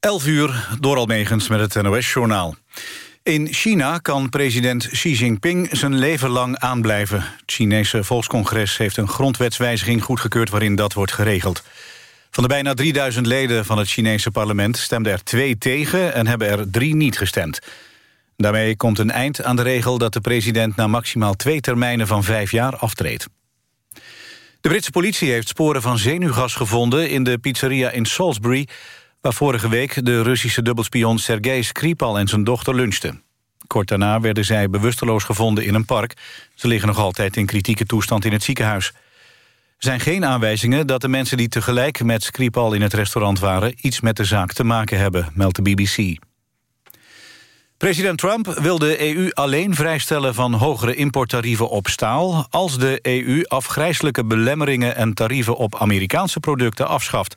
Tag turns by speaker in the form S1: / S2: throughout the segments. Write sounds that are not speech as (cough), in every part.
S1: 11 uur, door Almegens met het NOS-journaal. In China kan president Xi Jinping zijn leven lang aanblijven. Het Chinese Volkscongres heeft een grondwetswijziging goedgekeurd... waarin dat wordt geregeld. Van de bijna 3000 leden van het Chinese parlement... stemden er twee tegen en hebben er drie niet gestemd. Daarmee komt een eind aan de regel dat de president... na maximaal twee termijnen van vijf jaar aftreedt. De Britse politie heeft sporen van zenuwgas gevonden... in de pizzeria in Salisbury waar vorige week de Russische dubbelspion Sergei Skripal en zijn dochter lunchten. Kort daarna werden zij bewusteloos gevonden in een park. Ze liggen nog altijd in kritieke toestand in het ziekenhuis. Er zijn geen aanwijzingen dat de mensen die tegelijk met Skripal in het restaurant waren... iets met de zaak te maken hebben, meldt de BBC. President Trump wil de EU alleen vrijstellen van hogere importtarieven op staal... als de EU afgrijzelijke belemmeringen en tarieven op Amerikaanse producten afschaft.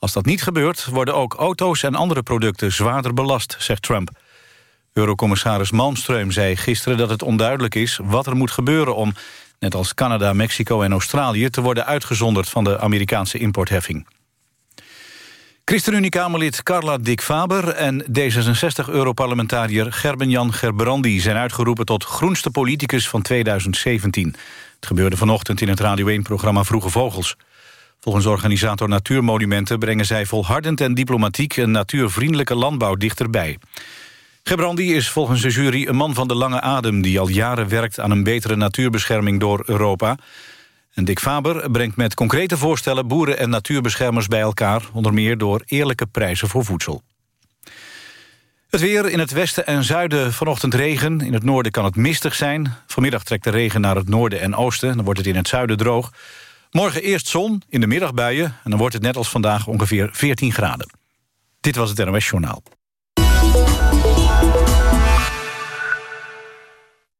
S1: Als dat niet gebeurt, worden ook auto's en andere producten zwaarder belast, zegt Trump. Eurocommissaris Malmström zei gisteren dat het onduidelijk is wat er moet gebeuren om, net als Canada, Mexico en Australië, te worden uitgezonderd van de Amerikaanse importheffing. ChristenUnie-Kamerlid Carla Dick Faber en D66-europarlementariër Gerben-Jan Gerbrandi zijn uitgeroepen tot groenste politicus van 2017. Het gebeurde vanochtend in het Radio 1-programma Vroege Vogels. Volgens organisator Natuurmonumenten brengen zij volhardend en diplomatiek een natuurvriendelijke landbouw dichterbij. Gebrandi is volgens de jury een man van de lange adem... die al jaren werkt aan een betere natuurbescherming door Europa. En Dick Faber brengt met concrete voorstellen... boeren en natuurbeschermers bij elkaar... onder meer door eerlijke prijzen voor voedsel. Het weer in het westen en zuiden vanochtend regen. In het noorden kan het mistig zijn. Vanmiddag trekt de regen naar het noorden en oosten. Dan wordt het in het zuiden droog. Morgen eerst zon, in de middag buien... en dan wordt het net als vandaag ongeveer 14 graden. Dit was het NOS Journaal.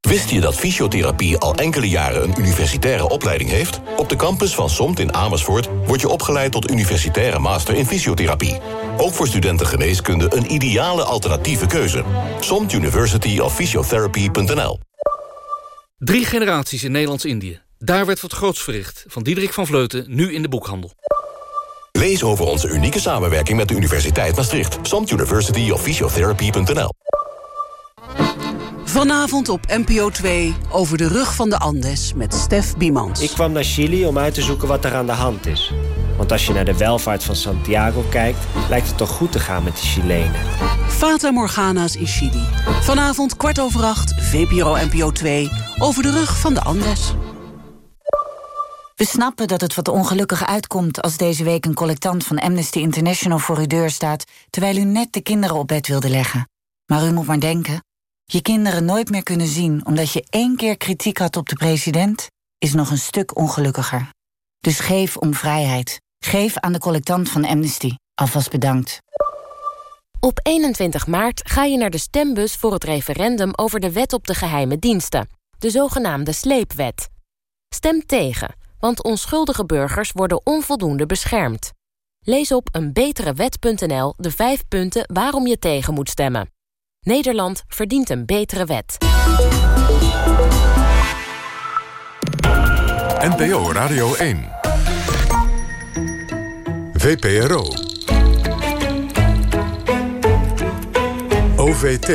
S2: Wist je dat fysiotherapie al enkele jaren een universitaire opleiding heeft? Op de campus van SOMT in Amersfoort word je opgeleid tot universitaire master in fysiotherapie. Ook voor studenten geneeskunde een ideale alternatieve keuze. SOMT University of Physiotherapy.nl
S3: Drie generaties in Nederlands-Indië. Daar werd wat groots verricht. Van Diederik van Vleuten, nu in de boekhandel.
S2: Lees over onze unieke samenwerking met de Universiteit Maastricht. Samt University of Physiotherapy.nl
S4: Vanavond op NPO 2 over de rug van de Andes met Stef Biemans.
S5: Ik kwam naar Chili om uit te zoeken wat er aan de hand is. Want als je naar de welvaart van Santiago kijkt... lijkt het toch goed te gaan met de Chilenen.
S4: Fata Morgana's in Chili. Vanavond kwart over acht, VPRO NPO 2... over de rug van de Andes.
S6: We snappen dat het wat ongelukkig uitkomt als deze week een collectant van Amnesty International voor uw deur staat, terwijl u net de kinderen op bed wilde leggen. Maar u moet maar denken, je kinderen nooit meer kunnen zien omdat je één keer kritiek had op de president, is nog een stuk ongelukkiger. Dus geef om vrijheid. Geef aan de collectant van Amnesty. Alvast bedankt.
S7: Op 21 maart ga je naar de stembus voor het referendum over de wet op de geheime diensten, de zogenaamde sleepwet. Stem tegen want onschuldige burgers worden onvoldoende beschermd. Lees op eenbeterewet.nl de vijf punten waarom je tegen moet stemmen. Nederland verdient een betere wet.
S8: NPO Radio 1 VPRO OVT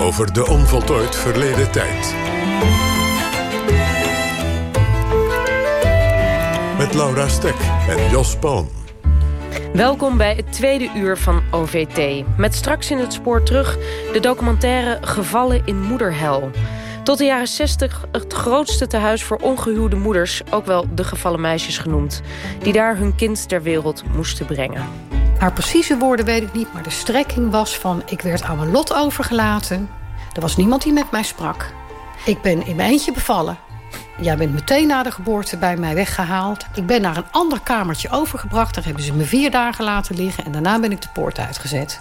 S8: Over de onvoltooid verleden tijd. Met Laura Stek en Jos Palm.
S9: Welkom bij het tweede uur van OVT. Met straks in het spoor terug de documentaire Gevallen in Moederhel. Tot de jaren 60 het grootste tehuis voor ongehuwde moeders... ook wel de gevallen meisjes genoemd... die daar hun kind ter wereld moesten brengen.
S10: Haar precieze woorden weet ik niet, maar de strekking was van... ik werd aan mijn lot overgelaten. Er was niemand die met mij sprak. Ik ben in mijn eentje bevallen. Jij bent meteen na de geboorte bij mij weggehaald. Ik ben naar een ander kamertje overgebracht. Daar hebben ze me vier dagen laten liggen. En daarna ben ik de poort uitgezet.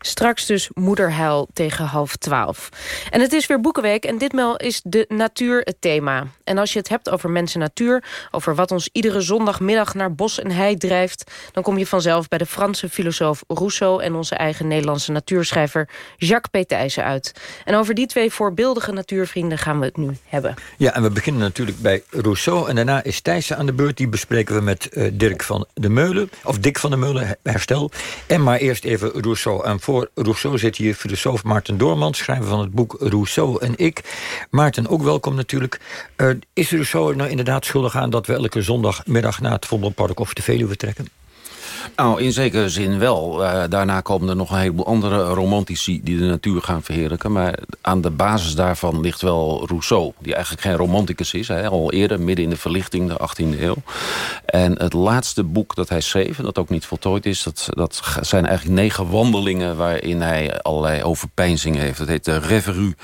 S9: Straks dus moederhuil tegen half twaalf. En het is weer Boekenweek en ditmaal is de natuur het thema. En als je het hebt over mensen natuur... over wat ons iedere zondagmiddag naar bos en hei drijft... dan kom je vanzelf bij de Franse filosoof Rousseau... en onze eigen Nederlandse natuurschrijver Jacques Petijzen uit. En over die twee voorbeeldige natuurvrienden gaan we het nu hebben.
S11: Ja, en we beginnen natuurlijk bij Rousseau... en daarna is Thijssen aan de beurt. Die bespreken we met uh, Dirk van de Meulen... of Dick van de Meulen, herstel. En maar eerst even Rousseau. Voor Rousseau zit hier filosoof Maarten Doorman... schrijver van het boek Rousseau en ik. Maarten, ook welkom natuurlijk. Uh, is Rousseau nou inderdaad schuldig aan... dat we elke zondagmiddag naar het Vondelpark of de Veluwe trekken?
S12: Nou, in zekere zin wel. Uh, daarna komen er nog een heleboel andere romantici... die de natuur gaan verheerlijken. Maar aan de basis daarvan ligt wel Rousseau... die eigenlijk geen romanticus is. Hè, al eerder, midden in de verlichting, de 18e eeuw. En het laatste boek dat hij schreef... en dat ook niet voltooid is... dat, dat zijn eigenlijk negen wandelingen... waarin hij allerlei overpeinzingen heeft. Dat heet de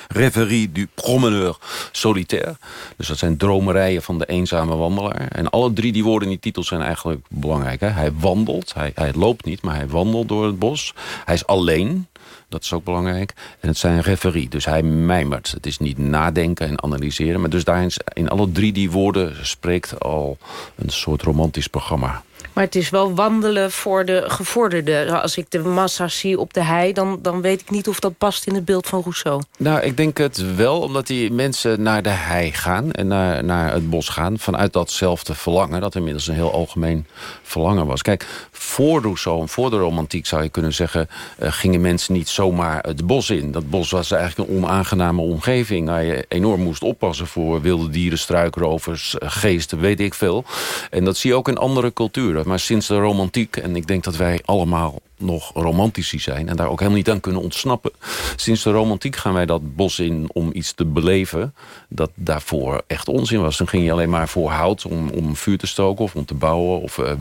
S12: Reverie du Promeneur Solitaire. Dus dat zijn dromerijen van de eenzame wandelaar. En alle drie die woorden in die titel zijn eigenlijk belangrijk. Hè. Hij wandelt, hij, hij loopt niet, maar hij wandelt door het bos. Hij is alleen, dat is ook belangrijk. En het zijn referie, dus hij mijmert. Het is niet nadenken en analyseren. Maar dus daarin, in alle drie die woorden spreekt al een soort romantisch programma.
S9: Maar het is wel wandelen voor de gevorderde. Als ik de massa's zie op de hei... Dan, dan weet ik niet of dat past in het beeld van Rousseau.
S12: Nou, ik denk het wel, omdat die mensen naar de hei gaan... en naar, naar het bos gaan, vanuit datzelfde verlangen... dat inmiddels een heel algemeen verlangen was. Kijk, voor Rousseau en voor de romantiek zou je kunnen zeggen... Uh, gingen mensen niet zomaar het bos in. Dat bos was eigenlijk een onaangename omgeving... waar je enorm moest oppassen voor wilde dieren, struikrovers... geesten, weet ik veel. En dat zie je ook in andere culturen maar sinds de romantiek... en ik denk dat wij allemaal nog romantici zijn... en daar ook helemaal niet aan kunnen ontsnappen. Sinds de romantiek gaan wij dat bos in om iets te beleven... dat daarvoor echt onzin was. Dan ging je alleen maar voor hout om, om vuur te stoken... of om te bouwen, of uh,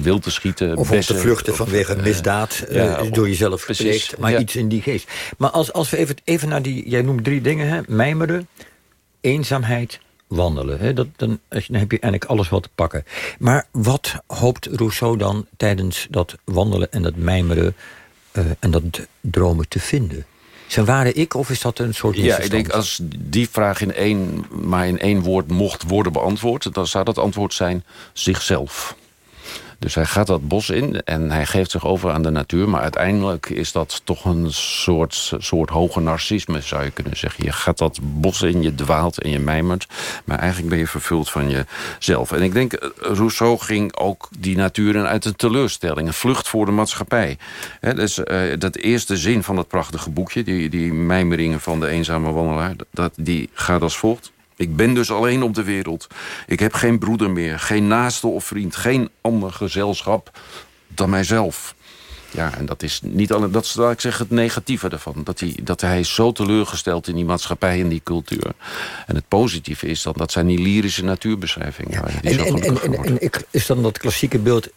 S12: wild te schieten.
S11: Of bessen, om te vluchten vanwege uh, misdaad, ja, door jezelf gepleegd. Maar ja. iets in die geest. Maar als, als we even, even naar die... Jij noemt drie dingen, hè? Mijmeren, eenzaamheid wandelen. Hè? Dat, dan, dan heb je eigenlijk alles wat te pakken. Maar wat hoopt Rousseau dan tijdens dat wandelen en dat mijmeren... Uh, en dat dromen te vinden? Zijn ware ik of is dat een soort
S12: Ja, ik denk als die vraag in één, maar in één woord mocht worden beantwoord... dan zou dat antwoord zijn zichzelf. Dus hij gaat dat bos in en hij geeft zich over aan de natuur. Maar uiteindelijk is dat toch een soort, soort hoge narcisme, zou je kunnen zeggen. Je gaat dat bos in, je dwaalt en je mijmert. Maar eigenlijk ben je vervuld van jezelf. En ik denk, Rousseau ging ook die natuur in uit een teleurstelling. Een vlucht voor de maatschappij. Dus uh, dat eerste zin van dat prachtige boekje... die, die mijmeringen van de eenzame wandelaar... Dat, die gaat als volgt. Ik ben dus alleen op de wereld. Ik heb geen broeder meer, geen naaste of vriend... geen ander gezelschap dan mijzelf. Ja, en dat is niet alleen, dat is wat ik zeg het negatieve ervan. Dat hij, dat hij is zo teleurgesteld in die maatschappij en die cultuur. En het positieve is dan dat zijn die lyrische natuurbeschrijvingen. Ja.
S11: En, en, en, en, en is dan dat klassieke beeld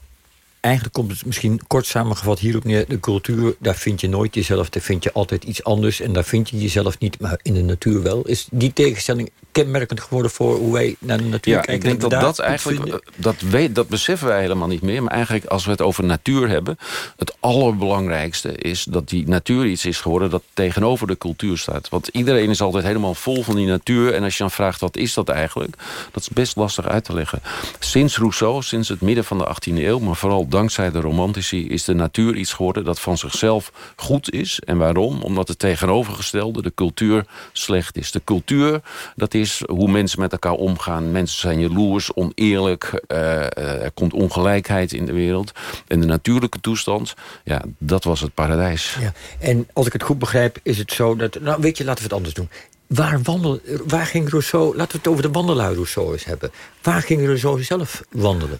S11: eigenlijk komt het misschien kort samengevat hierop neer. De cultuur, daar vind je nooit jezelf. Daar vind je altijd iets anders. En daar vind je jezelf niet, maar in de natuur wel. Is die tegenstelling kenmerkend geworden voor hoe wij naar de natuur
S12: ja,
S11: kijken?
S12: ik denk dat dat eigenlijk... Eh, dat, weet, dat beseffen wij helemaal niet meer. Maar eigenlijk als we het over natuur hebben... het allerbelangrijkste is dat die natuur iets is geworden... dat tegenover de cultuur staat. Want iedereen is altijd helemaal vol van die natuur. En als je dan vraagt wat is dat eigenlijk... dat is best lastig uit te leggen. Sinds Rousseau, sinds het midden van de 18e eeuw... maar vooral dankzij de romantici is de natuur iets geworden... dat van zichzelf goed is. En waarom? Omdat het tegenovergestelde, de cultuur, slecht is. De cultuur, dat is hoe mensen met elkaar omgaan. Mensen zijn jaloers, oneerlijk. Uh, er komt ongelijkheid in de wereld. En de natuurlijke toestand, ja, dat was het paradijs. Ja.
S11: En als ik het goed begrijp, is het zo dat... Nou, weet je, laten we het anders doen. Waar, wandel, waar ging Rousseau... Laten we het over de wandelaar Rousseau eens hebben. Waar ging Rousseau zelf wandelen?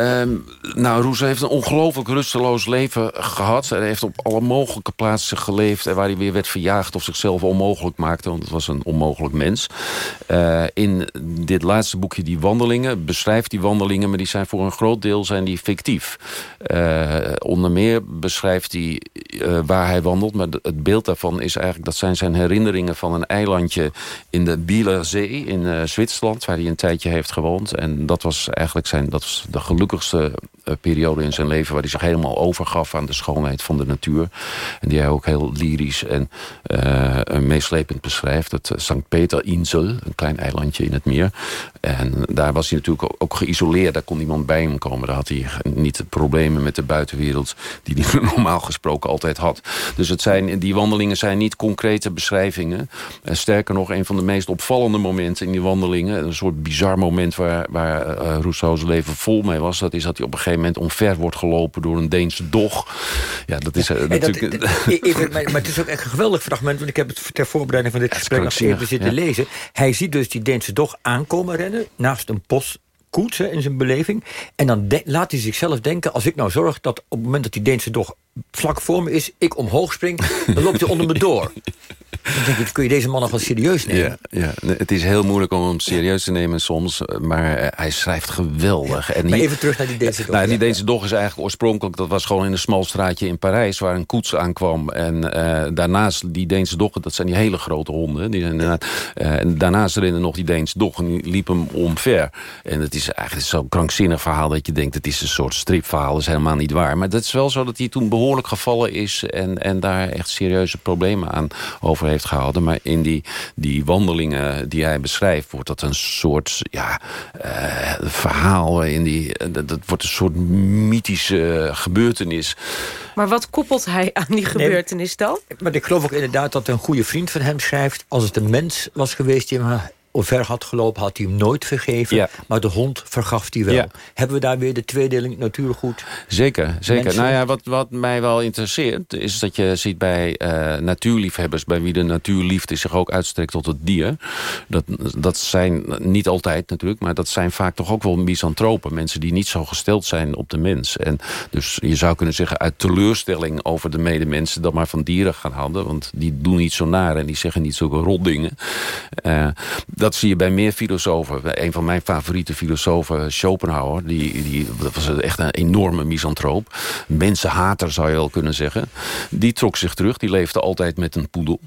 S12: Um, nou, Rousseau heeft een ongelooflijk rusteloos leven gehad. Hij heeft op alle mogelijke plaatsen geleefd... waar hij weer werd verjaagd of zichzelf onmogelijk maakte. Want het was een onmogelijk mens. Uh, in dit laatste boekje, Die Wandelingen... beschrijft die wandelingen, maar die zijn voor een groot deel zijn die fictief. Uh, onder meer beschrijft hij uh, waar hij wandelt. Maar het beeld daarvan is eigenlijk... dat zijn zijn herinneringen van een eilandje in de Bieler Zee in Zwitserland... waar hij een tijdje heeft gewoond. En dat was eigenlijk zijn, dat was de gelukkigste periode in zijn leven... waar hij zich helemaal overgaf aan de schoonheid van de natuur. En die hij ook heel lyrisch en meeslepend beschrijft. Het St. Peter-Insel, een klein eilandje in het meer. En daar was hij natuurlijk ook geïsoleerd. Daar kon niemand bij hem komen. Daar had hij niet de problemen met de buitenwereld... die hij (laughs) normaal gesproken altijd had. Dus het zijn, die wandelingen zijn niet concrete beschrijvingen. En sterker nog, een van de meest opvallende momenten in die wandelingen... een soort bizar moment waar, waar Rousseau's leven vol mee was... dat is dat hij op een gegeven moment omver wordt gelopen door een Deense dog. Ja, dat is uh, natuurlijk... Dat,
S11: even, maar, maar, het is ook echt een geweldig fragment... want ik heb het ter voorbereiding van dit gesprek nog even zitten lezen. Hij ziet dus die Deense dog aankomen rennen... naast een post koets in zijn beleving. En dan laat hij zichzelf denken... als ik nou zorg dat op het moment dat die Deense dog vlak voor me is... ik omhoog spring, dan loopt hij onder me door. Dan denk ik, kun je deze man nog wel serieus nemen?
S12: Ja, ja, het is heel moeilijk om hem serieus te nemen soms. Maar hij schrijft geweldig. En
S11: maar even terug naar die Deense dog.
S12: Nou, die Deense dog is eigenlijk oorspronkelijk... dat was gewoon in een smal straatje in Parijs... waar een koets aankwam. En uh, daarnaast die Deense dog, dat zijn die hele grote honden. Die zijn, uh, en daarnaast nog die Deense dog en die liep hem omver. En het is eigenlijk zo'n krankzinnig verhaal... dat je denkt, het is een soort stripverhaal. Dat is helemaal niet waar. Maar het is wel zo dat hij toen behoorlijk gevallen is... en, en daar echt serieuze problemen aan over heeft gehouden. Maar in die, die wandelingen die hij beschrijft... wordt dat een soort ja, uh, verhaal. In die, dat, dat, wordt een soort mythische gebeurtenis.
S9: Maar wat koppelt hij aan die gebeurtenis dan?
S11: maar ik geloof ook inderdaad dat een goede vriend van hem schrijft... als het een mens was geweest die hem ver had gelopen, had hij hem nooit vergeven. Maar de hond vergaf hij wel. Hebben we daar weer de tweedeling natuurgoed?
S12: Zeker, zeker. Nou ja, wat, wat mij wel interesseert... is dat je ziet bij uh, natuurliefhebbers... bij wie de natuurliefde zich ook uitstrekt tot het dier. Dat, dat zijn niet altijd natuurlijk... maar dat zijn vaak toch ook wel misantropen. Mensen die niet zo gesteld zijn op de mens. En dus je zou kunnen zeggen... uit teleurstelling over de medemensen... dan maar van dieren gaan houden. Want die doen niet zo naar en die zeggen niet zulke rotdingen. Uh, dat zie je bij meer filosofen. Een van mijn favoriete filosofen, Schopenhauer... Die, die, dat was echt een enorme misantroop. Mensenhater zou je wel kunnen zeggen. Die trok zich terug, die leefde altijd met een poedel.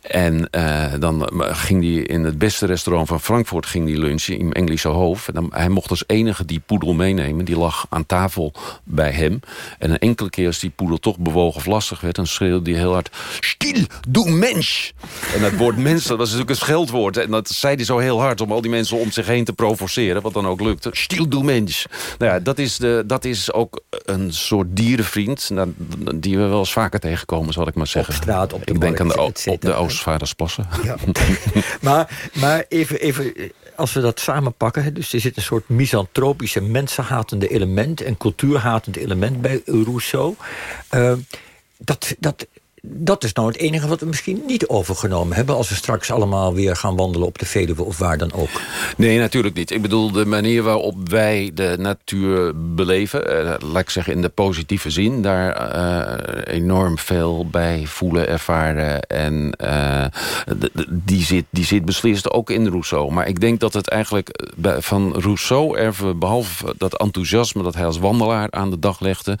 S12: En uh, dan ging hij in het beste restaurant van Frankfurt ging die lunchen... in Engelse Hoofd. En dan, hij mocht als enige die poedel meenemen. Die lag aan tafel bij hem. En een enkele keer als die poedel toch bewogen of lastig werd... dan schreeuwde hij heel hard... Stil, doe mens! En dat woord mens, dat was natuurlijk een scheldwoord. En dat zei hij zo heel hard om al die mensen om zich heen te provoceren. Wat dan ook lukte. Stil, doe mens. Nou ja, dat is, de, dat is ook een soort dierenvriend. Nou, die we wel eens vaker tegenkomen, zal ik maar zeggen.
S11: Op straat, op de
S12: Ik
S11: denk
S12: aan de, op de Oostvaardersplassen. Ja. (laughs)
S11: maar, maar even, even, als we dat samenpakken... dus er zit een soort misantropische, mensenhatende element... en cultuurhatend element bij Rousseau... Uh, dat, dat dat is nou het enige wat we misschien niet overgenomen hebben... als we straks allemaal weer gaan wandelen op de Veluwe of waar dan ook.
S12: Nee, natuurlijk niet. Ik bedoel, de manier waarop wij de natuur beleven... Eh, laat ik zeggen in de positieve zin... daar eh, enorm veel bij voelen, ervaren. En uh, die, zit, die zit beslist ook in Rousseau. Maar ik denk dat het eigenlijk van Rousseau erven... behalve dat enthousiasme dat hij als wandelaar aan de dag legde...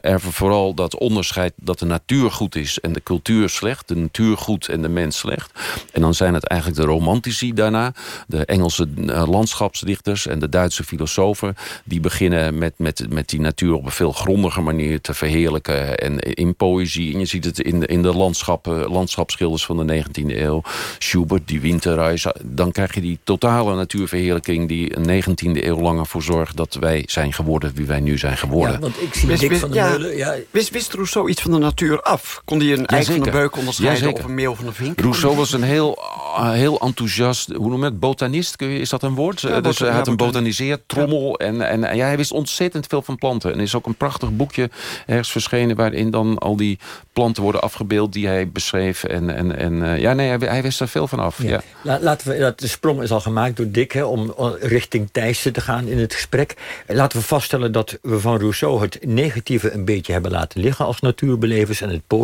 S12: Erven vooral dat onderscheid dat de natuur goed is en de cultuur slecht. De natuur goed en de mens slecht. En dan zijn het eigenlijk de romantici daarna. De Engelse uh, landschapsdichters en de Duitse filosofen. Die beginnen met, met, met die natuur op een veel grondiger manier te verheerlijken. En in poëzie. En je ziet het in de, in de landschappen, landschapsschilders van de 19e eeuw. Schubert, die Winterreis. Dan krijg je die totale natuurverheerlijking... die een 19e eeuw lang ervoor zorgt dat wij zijn geworden wie wij nu zijn geworden. Ja,
S11: want ik zie wist, Dick van der ja, Meulen... Ja.
S13: Wist, wist Rousseau iets van de natuur af? Kon hij een eik van de beuk onderscheiden of een meel van de vink?
S12: Rousseau was een heel, uh, heel enthousiast, hoe noem je het, botanist? Is dat een woord? Ja, dus hij had een botaniseerd, trommel. En, en, en ja, hij wist ontzettend veel van planten. En er is ook een prachtig boekje ergens verschenen... waarin dan al die planten worden afgebeeld die hij beschreef. En, en, en ja, nee, hij, hij, wist er veel van af. Ja.
S11: ja. Laten we, dat, de sprong is al gemaakt door Dick... Hè, om richting Thijssen te gaan in het gesprek. Laten we vaststellen dat we van Rousseau het negatieve... een beetje hebben laten liggen als natuurbelevers... en het positieve,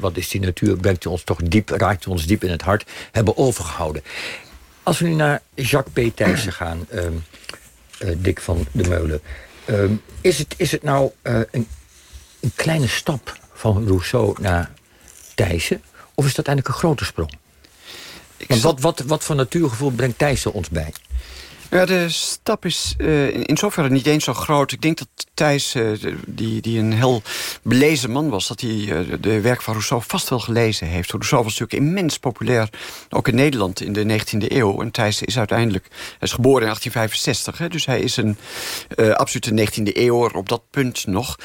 S11: wat is die natuur, brengt ons toch diep, raakt ons diep in het hart, hebben overgehouden. Als we nu naar Jacques P. Thijssen (clears throat) gaan, uh, uh, Dick van de Meulen. Uh, is, het, is het nou uh, een, een, kleine stap van Rousseau naar Thijssen? Of is dat eigenlijk een grote sprong? Want wat, wat, wat voor natuurgevoel brengt Thijssen ons bij?
S13: Ja, de stap is uh, in zoverre niet eens zo groot. Ik denk dat Thijs, uh, die, die een heel belezen man was... dat hij uh, de werk van Rousseau vast wel gelezen heeft. Rousseau was natuurlijk immens populair, ook in Nederland in de 19e eeuw. En Thijs is uiteindelijk... Hij is geboren in 1865, hè, dus hij is een absolute 19e eeuwer op dat punt nog.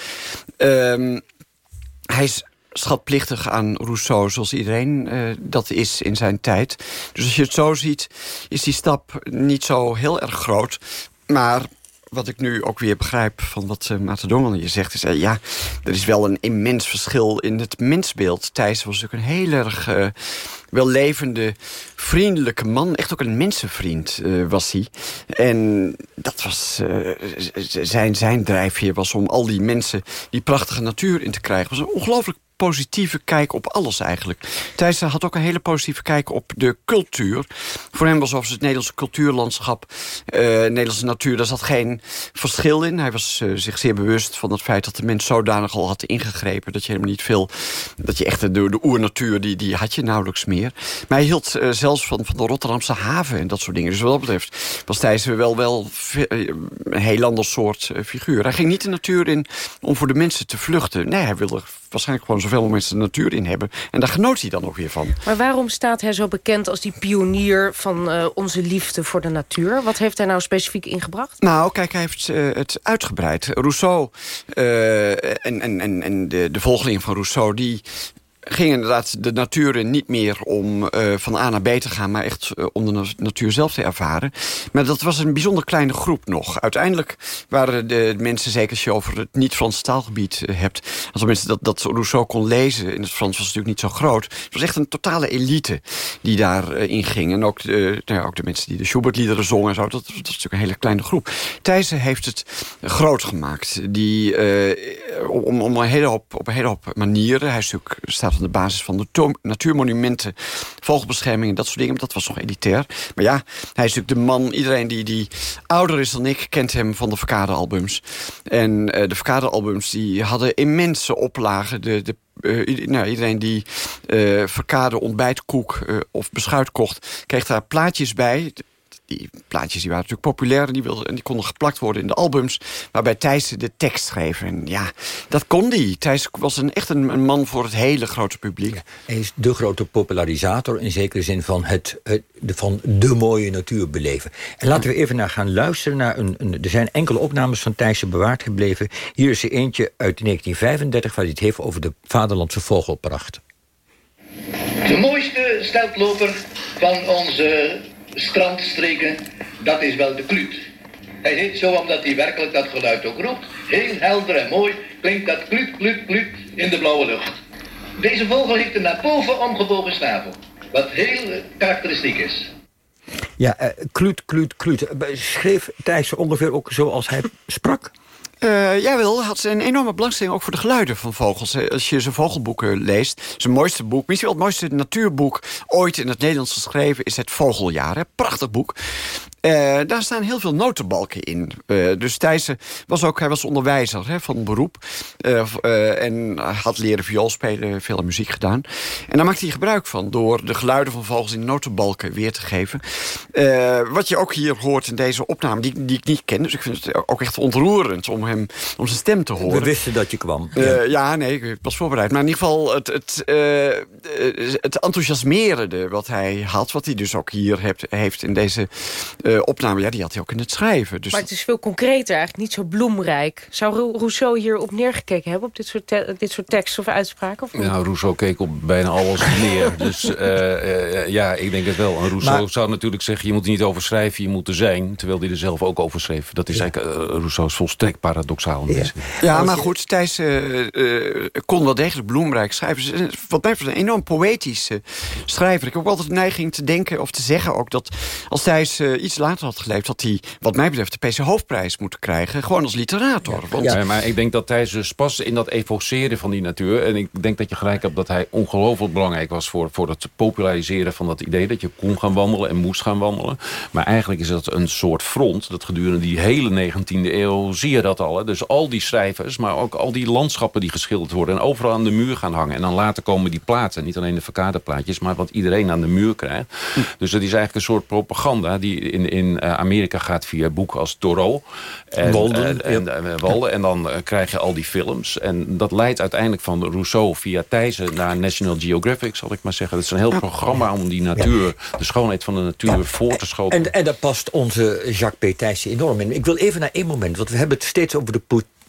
S13: Ehm, hij is schatplichtig aan Rousseau, zoals iedereen uh, dat is in zijn tijd. Dus als je het zo ziet, is die stap niet zo heel erg groot. Maar wat ik nu ook weer begrijp van wat uh, Maarten Dongel hier zegt... is uh, ja, er is wel een immens verschil in het mensbeeld. Thijs was natuurlijk een heel erg uh, wellevende, vriendelijke man. Echt ook een mensenvriend was hij. En dat was zijn, zijn drijfveer was om al die mensen... die prachtige natuur in te krijgen. Was een ongelooflijk positieve kijk op alles eigenlijk. Thijs had ook een hele positieve kijk op de cultuur. Voor hem was het Nederlandse cultuurlandschap, uh, Nederlandse natuur, daar zat geen verschil in. Hij was uh, zich zeer bewust van het feit dat de mens zodanig al had ingegrepen... dat je helemaal niet veel, dat je echt de, de oernatuur, die, die had je nauwelijks meer. Maar hij hield uh, zelfs van, van de Rotterdamse haven en dat soort dingen. Dus wat dat betreft was Thijs wel, wel een heel ander soort figuur. Hij ging niet de natuur in om voor de mensen te vluchten. Nee, hij wilde waarschijnlijk gewoon zoveel mensen de natuur in hebben. En daar genoot hij dan ook weer van.
S9: Maar waarom staat hij zo bekend als die pionier van uh, onze liefde voor de natuur? Wat heeft hij nou specifiek ingebracht?
S13: Nou, kijk, hij heeft uh, het uitgebreid. Rousseau uh, en, en, en de, de volgeling van Rousseau... die ging inderdaad de natuur niet meer om uh, van A naar B te gaan... maar echt uh, om de natuur zelf te ervaren. Maar dat was een bijzonder kleine groep nog. Uiteindelijk waren de mensen, zeker als je over het niet-Frans taalgebied uh, hebt... als mensen dat, dat Rousseau kon lezen, in het Frans was het natuurlijk niet zo groot... het was echt een totale elite die daarin ging. En ook de, nou ja, ook de mensen die de Schubert-liederen zongen en zo... Dat, was natuurlijk een hele kleine groep. Thijssen heeft het groot gemaakt. Die, om, om een hele hoop, op een hele hoop manieren... hij is staat de basis van de natuurmonumenten, vogelbescherming en dat soort dingen. Maar dat was nog elitair. Maar ja, hij is natuurlijk de man, iedereen die, die ouder is dan ik, kent hem van de Verkade-albums. En uh, de Verkade-albums die hadden immense oplagen. De, de uh, nou, iedereen die uh, verkade ontbijtkoek of beschuit kocht... kreeg daar plaatjes bij die plaatjes die waren natuurlijk populair... en die, wilden, en die konden geplakt worden in de albums... waarbij Thijs de tekst schreef. En ja, dat kon die. Thijs was een, echt een, een man voor het hele grote publiek. Ja,
S11: hij is de grote popularisator... in zekere zin van, het, het, van de mooie natuur beleven. En laten we even naar gaan luisteren. Naar een, een, er zijn enkele opnames van Thijs bewaard gebleven. Hier is er eentje uit 1935... waar hij het heeft over de vaderlandse vogelpracht.
S14: De mooiste steltloper van onze strandstreken, dat is wel de kluut. Hij heet zo omdat hij werkelijk dat geluid ook roept. Heel helder en mooi klinkt dat kluut, kluut, kluut in de blauwe lucht. Deze vogel heeft een naar boven omgebogen snavel, wat heel karakteristiek is.
S11: Ja, uh, kluut, kluut, kluut. Schreef Thijs ongeveer ook zoals hij sprak?
S13: Uh, jawel, had ze een enorme belangstelling ook voor de geluiden van vogels. Als je zijn vogelboeken leest, zijn mooiste boek... misschien wel het mooiste natuurboek ooit in het Nederlands geschreven... is het Vogeljaar, prachtig boek. Uh, daar staan heel veel notenbalken in. Uh, dus Thijssen was ook, hij was onderwijzer hè, van beroep. Uh, en had leren viool spelen, veel muziek gedaan. En daar maakte hij gebruik van, door de geluiden van vogels in notenbalken weer te geven. wat je ook hier hoort in deze opname, die, die ik niet ken. Dus ik vind het ook echt ontroerend om, hem, om zijn stem te horen.
S11: We wisten dat je kwam.
S13: Ja. ja, nee, ik was voorbereid. Maar in ieder geval het, het, het enthousiasmerende wat hij had... wat hij dus ook hier heeft, heeft in deze uh, opname, ja, die had hij ook in het schrijven. Dus
S9: maar het is veel concreter, eigenlijk niet zo bloemrijk. Zou Rousseau hier op neergekeken hebben, op dit soort, dit soort teksten of uitspraken? Of
S12: nou, Rousseau keek op bijna alles neer. (laughs) dus uh, uh, ja, ik denk het wel. En Rousseau zou natuurlijk zeggen, je moet er niet over schrijven, je moet er zijn. Terwijl hij er zelf ook over schreef. Dat is ja. eigenlijk, Rousseau is volstrekt paradoxaal.
S13: Ja, ja maar goed, Thijs kon wel degelijk bloemrijk schrijven. Wat mij betreft een enorm poëtische schrijver. Ik heb ook altijd de neiging te denken of te zeggen ook... dat als Thijs iets later had geleefd... had hij, wat mij betreft, de PC Hoofdprijs moeten krijgen. Gewoon als literator.
S12: Ja, want... ja maar ik denk dat hij dus pas in dat evoceren van die natuur... en ik denk dat je gelijk hebt dat hij ongelooflijk belangrijk was... voor, voor het populariseren van dat idee dat je kon gaan wandelen en moest gaan wandelen. Maar eigenlijk is dat een soort front. Dat gedurende die hele 19e eeuw zie je dat al. Hè? Dus al die schrijvers, maar ook al die landschappen die geschilderd worden... en overal aan de muur gaan hangen. En dan later komen die platen, niet alleen de verkaderplaatjes... maar wat iedereen aan de muur krijgt. Dus dat is eigenlijk een soort propaganda die in, in Amerika gaat via boeken als Toro. En,
S11: Walden.
S12: en, Walden. En dan krijg je al die films. En dat leidt uiteindelijk van Rousseau via Thijssen naar National Geographic, zal ik maar zeggen. Dat is een heel programma om die natuur, de schoonheid van de natuur voor te schoten.
S11: En, en daar past onze Jacques P. Thijssen enorm in. Ik wil even naar één moment, want we hebben het steeds over de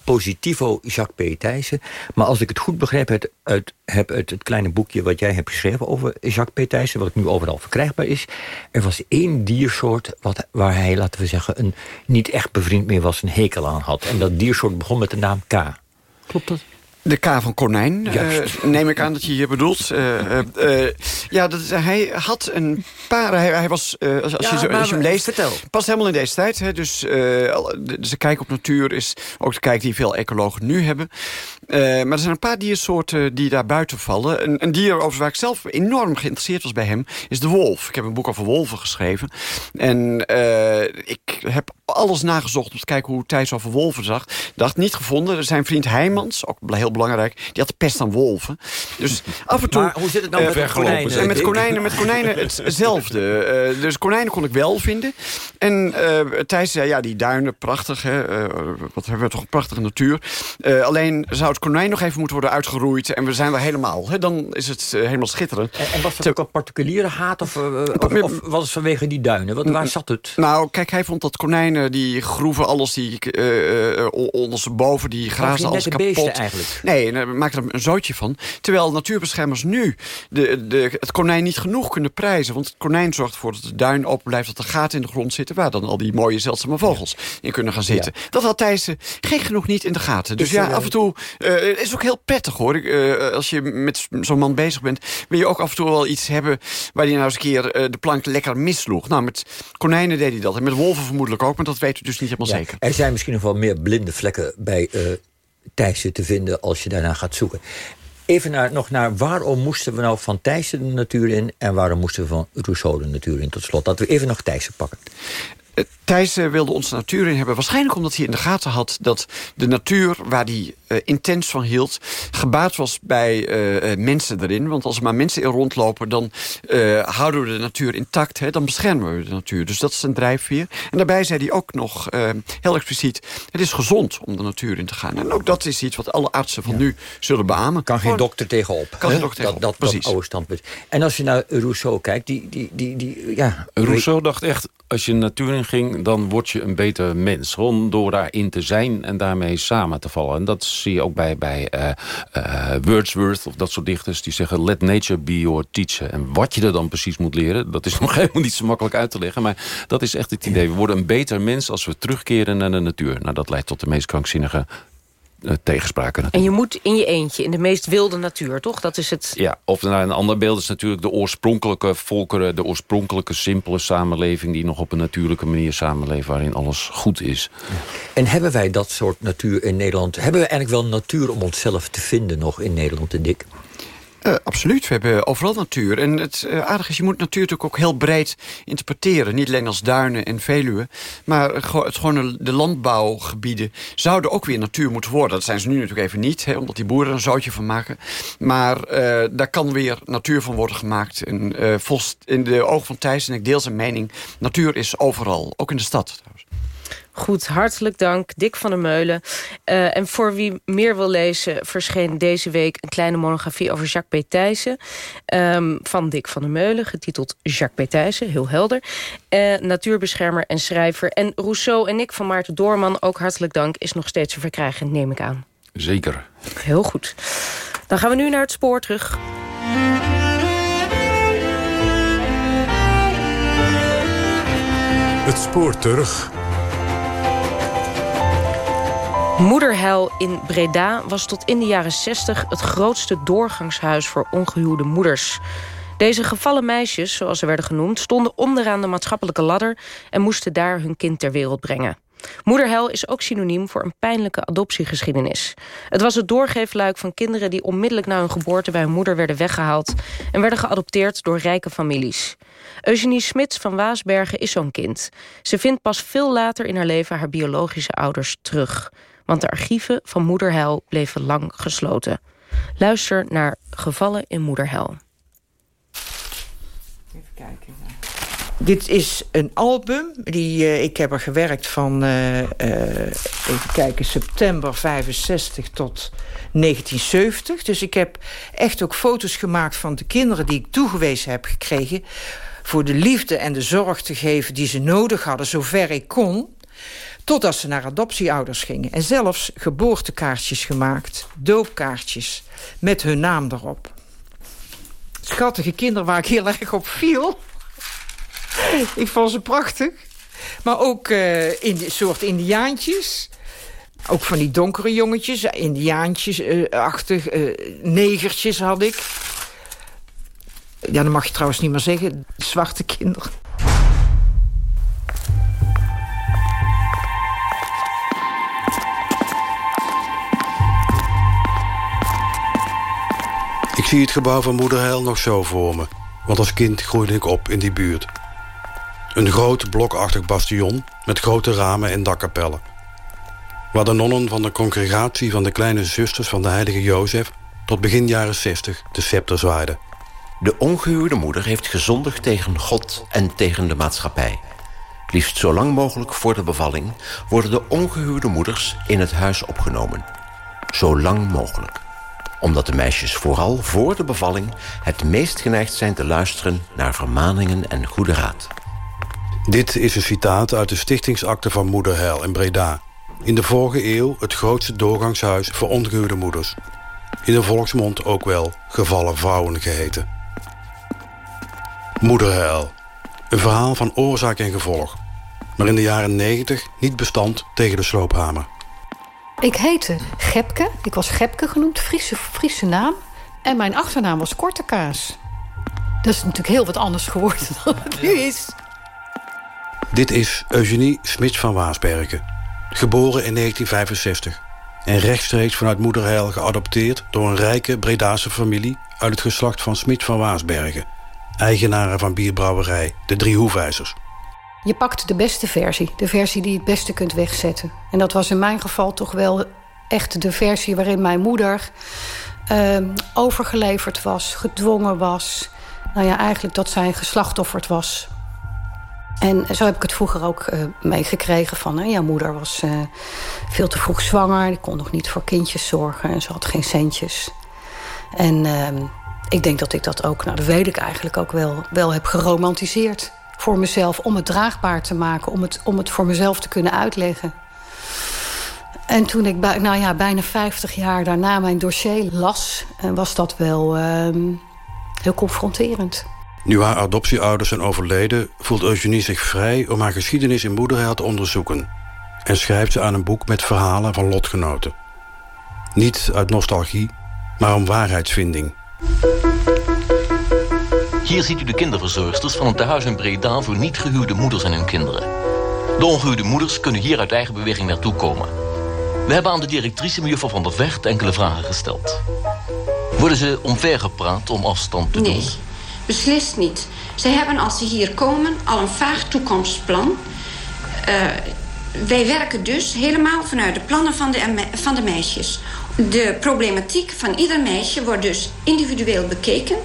S11: positivo Jacques P. Thijssen. Maar als ik het goed begreep uit, heb het kleine boekje... wat jij hebt geschreven over Jacques P. Thijssen... wat nu overal verkrijgbaar is... er was één diersoort wat, waar hij, laten we zeggen... een niet echt bevriend meer was, een hekel aan had. En dat diersoort begon met de naam K. Klopt dat?
S13: De K van Konijn, uh, neem ik aan dat je hier bedoelt. Uh, uh, ja, dat, hij had een paar... Hij, hij was, als, als, je, als je hem leest...
S11: Vertel.
S13: Past helemaal in deze tijd. Hè, dus de kijk op natuur is ook de kijk die veel ecologen nu hebben. Maar er zijn een paar diersoorten die daar buiten vallen. Een, een dier over waar ik zelf enorm geïnteresseerd was bij hem... is de wolf. Ik heb een boek over wolven geschreven. En ik heb alles nagezocht om te kijken hoe Thijs over wolven zag. Dacht niet gevonden. Zijn vriend Heijmans, ook heel belangrijk, die had de pest aan wolven. Dus af en toe...
S11: Maar hoe zit het nou met
S13: uh,
S11: konijnen?
S13: En met konijnen, met konijnen (laughs) hetzelfde. Uh, dus konijnen kon ik wel vinden. En uh, Thijs zei, ja, die duinen, prachtig. Hè? wat hebben we toch een prachtige natuur. alleen zou het konijn nog even moeten worden uitgeroeid. En we zijn er helemaal. Hè? Dan is het helemaal schitterend.
S11: En, en was dat ook een particuliere haat? Of, of, of, was het vanwege die duinen? Wat, waar zat het?
S13: Nou, kijk, hij vond dat konijnen, die groeven alles, die ondersteboven, die grazen alles kapot.
S11: eigenlijk.
S13: Nee, en daar maken er een zootje van. Terwijl natuurbeschermers nu de, de, het konijn niet genoeg kunnen prijzen. Want het konijn zorgt ervoor dat de duin open blijft... dat er gaten in de grond zitten... waar dan al die mooie zeldzame vogels in kunnen gaan zitten. Dat had Thijs geen genoeg niet in de gaten. Dus ja, af en toe... Uh, is ook heel prettig hoor. Uh, als je met zo'n man bezig bent... wil je ook af en toe wel iets hebben... waar hij nou eens een keer uh, de plank lekker missloeg. Nou, met konijnen deed hij dat. En met wolven vermoedelijk ook. Maar dat weten we dus niet helemaal
S11: ja,
S13: zeker.
S11: Er zijn misschien nog wel meer blinde vlekken bij Thijssen te vinden als je daarna gaat zoeken. Even naar, nog naar waarom moesten we nou van Thijssen de natuur in... en waarom moesten we van Rousseau de natuur in tot slot. Dat we even nog Thijssen pakken.
S13: Thijs wilde onze natuur in hebben. Waarschijnlijk omdat hij in de gaten had dat de natuur... waar hij uh, intens van hield, gebaat was bij uh, mensen erin. Want als er maar mensen in rondlopen... dan houden we de natuur intact, hè, dan beschermen we de natuur. Dus dat is een drijfveer. En daarbij zei hij ook nog heel expliciet... het is gezond om de natuur in te gaan. En ook dat is iets wat alle artsen van nu zullen beamen.
S11: Kan geen dokter tegenop.
S13: Kan geen dokter
S11: tegenop, dat, dat,
S13: precies.
S11: Dat oude standpunt. En als je naar Rousseau kijkt, die... die, die, die ja,
S12: Rousseau dacht echt, als je de natuur in ging... dan word je een beter mens. Gewoon door daarin te zijn en daarmee samen te vallen. En dat zie je ook bij, bij uh, uh, Wordsworth of dat soort dichters. Die zeggen, let nature be your teacher. En wat je er dan precies moet leren... dat is (laughs) nog helemaal niet zo makkelijk uit te leggen. Maar dat is echt het idee. We worden een beter mens als we terugkeren naar de natuur. Nou, dat leidt tot de meest krankzinnige tegenspraken.
S9: En je moet in je eentje, in de meest wilde natuur, toch? Dat is het...
S12: Ja, of nou, een ander beeld is natuurlijk de oorspronkelijke volkeren... de oorspronkelijke simpele samenleving... die nog op een natuurlijke manier samenleven... waarin alles goed is.
S11: En hebben wij dat soort natuur in Nederland... hebben we eigenlijk wel natuur om onszelf te vinden nog in Nederland, te dik?
S13: Uh, absoluut, we hebben overal natuur. En het uh, aardige is, je moet natuur natuurlijk ook heel breed interpreteren. Niet alleen als duinen en Veluwe. Maar het gewoon de landbouwgebieden zouden ook weer natuur moeten worden. Dat zijn ze nu natuurlijk even niet, hè, omdat die boeren er een zoutje van maken. Maar uh, daar kan weer natuur van worden gemaakt. En volgens in de ogen van Thijs, en ik deel zijn mening... natuur is overal, ook in de stad trouwens.
S9: Goed, hartelijk dank, Dick van der Meulen. Uh, en voor wie meer wil lezen... verscheen deze week een kleine monografie over Jacques B. Thijssen... Um, van Dick van der Meulen, getiteld Jacques B. Thijssen, heel helder. Uh, natuurbeschermer en schrijver. En Rousseau en ik van Maarten Doorman, ook hartelijk dank... is nog steeds te verkrijgen, neem ik aan.
S12: Zeker.
S9: Heel goed. Dan gaan we nu naar het spoor terug.
S8: Het spoor terug.
S9: Moederheil in Breda was tot in de jaren 60 het grootste doorgangshuis voor ongehuwde moeders. Deze gevallen meisjes, zoals ze werden genoemd, stonden onderaan de maatschappelijke ladder en moesten daar hun kind ter wereld brengen. Moederheil is ook synoniem voor een pijnlijke adoptiegeschiedenis. Het was het doorgeefluik van kinderen die onmiddellijk na hun geboorte bij hun moeder werden weggehaald en werden geadopteerd door rijke families. Eugenie Smits van Waasbergen is zo'n kind. Ze vindt pas veel later in haar leven haar biologische ouders terug want de archieven van Moederheil bleven lang gesloten. Luister naar Gevallen in Moederheil.
S15: Even kijken. Dit is een album. Die, uh, ik heb er gewerkt van, uh, uh, even kijken, september 65 tot 1970. Dus ik heb echt ook foto's gemaakt van de kinderen die ik toegewezen heb gekregen... voor de liefde en de zorg te geven die ze nodig hadden, zover ik kon... totdat ze naar adoptieouders gingen. En zelfs geboortekaartjes gemaakt, doopkaartjes, met hun naam erop. Schattige kinderen waar ik heel erg op viel... ik vond ze prachtig. Maar ook uh, in soort indiaantjes. Ook van die donkere jongetjes, indiaantjes-achtig. Uh, negertjes had ik. Ja, dat mag je trouwens niet meer zeggen. Zwarte kinderen.
S16: Zie het gebouw van Moederheil nog zo voor me. Want als kind groeide ik op in die buurt. Een groot blokachtig bastion met grote ramen en dakkapellen. Waar de nonnen van de congregatie van de kleine zusters van de heilige Jozef... tot begin jaren 60 de scepter zwaaiden.
S17: De ongehuwde moeder heeft gezondigd tegen God en tegen de maatschappij. Liefst zo lang mogelijk voor de bevalling... worden de ongehuwde moeders in het huis opgenomen. Zo lang mogelijk. Omdat de meisjes vooral voor de bevalling... het meest geneigd zijn te luisteren naar vermaningen en goede raad.
S16: Dit is een citaat uit de stichtingsakte van Moederheil in Breda. In de vorige eeuw het grootste doorgangshuis voor ongehuwde moeders. In de volksmond ook wel gevallen vrouwen geheten. Moederheil. Een verhaal van oorzaak en gevolg. Maar in de jaren 90 niet bestand tegen de sloophamer.
S10: Ik heette Gepke. Ik was Gepke genoemd, Friese, Friese naam. En mijn achternaam was Kortekaas. Dat is natuurlijk heel wat anders geworden (laughs) dan het nu is.
S16: Dit is Eugenie Smits van Waasbergen. Geboren in 1965. En rechtstreeks vanuit Moederheil geadopteerd... door een rijke Bredaanse familie... uit het geslacht van Smit van Waasbergen. Eigenaren van bierbrouwerij De Drie Hoefijzers.
S10: Je pakt de beste versie. De versie die je het beste kunt wegzetten. En dat was in mijn geval toch wel echt de versie... waarin mijn moeder uh, overgeleverd was, gedwongen was... nou ja, eigenlijk dat zij geslachtofferd was en zo heb ik het vroeger ook uh, meegekregen van... Uh, ja, moeder was uh, veel te vroeg zwanger. Die kon nog niet voor kindjes zorgen. En ze had geen centjes. En ehm, ik denk dat ik dat ook... Nou, dat weet ik eigenlijk ook wel, wel heb geromantiseerd voor mezelf. Om het draagbaar te maken. Om het, om het voor mezelf te kunnen uitleggen. En toen ik nou ja, bijna 50 jaar daarna mijn dossier las... was dat wel ehm, heel confronterend.
S16: Nu haar adoptieouders zijn overleden... voelt Eugenie zich vrij om haar geschiedenis in moederheil te onderzoeken... en schrijft ze aan een boek met verhalen van lotgenoten. Niet uit nostalgie, maar om waarheidsvinding.
S18: Hier ziet u de kinderverzorgsters van het tehuis in Breda... voor niet gehuwde moeders en hun kinderen. De ongehuwde moeders kunnen hier uit eigen beweging naartoe komen. We hebben aan de directrice, mevrouw van der Vecht, enkele vragen gesteld. Worden ze omvergepraat om afstand te
S19: nee.
S18: doen?
S19: Beslist niet. Zij hebben als ze hier komen al een vaag toekomstplan. Uh, wij werken dus helemaal vanuit de plannen van de, van de meisjes. De problematiek van ieder meisje wordt dus individueel bekeken.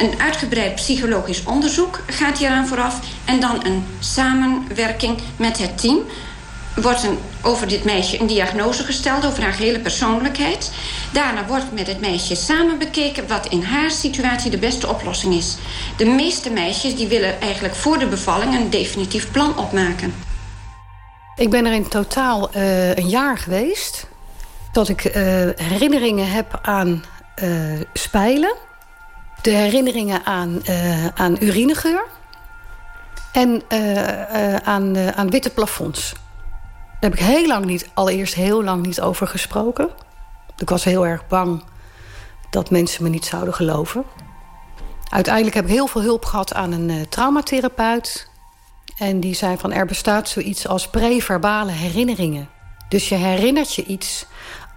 S19: Een uitgebreid psychologisch onderzoek gaat hieraan vooraf. En dan een samenwerking met het team wordt een, over dit meisje een diagnose gesteld over haar hele persoonlijkheid. Daarna wordt met het meisje samen bekeken wat in haar situatie de beste oplossing is. De meeste meisjes die willen eigenlijk voor de bevalling een definitief plan opmaken.
S10: Ik ben er in totaal uh, een jaar geweest. Dat ik uh, herinneringen heb aan uh, spijlen. De herinneringen aan, aan urinegeur. En aan, aan witte plafonds. Daar heb ik heel lang niet, allereerst heel lang niet over gesproken. Ik was heel erg bang dat mensen me niet zouden geloven. Uiteindelijk heb ik heel veel hulp gehad aan een traumatherapeut. En die zei van er bestaat zoiets als preverbale herinneringen. Dus je herinnert je iets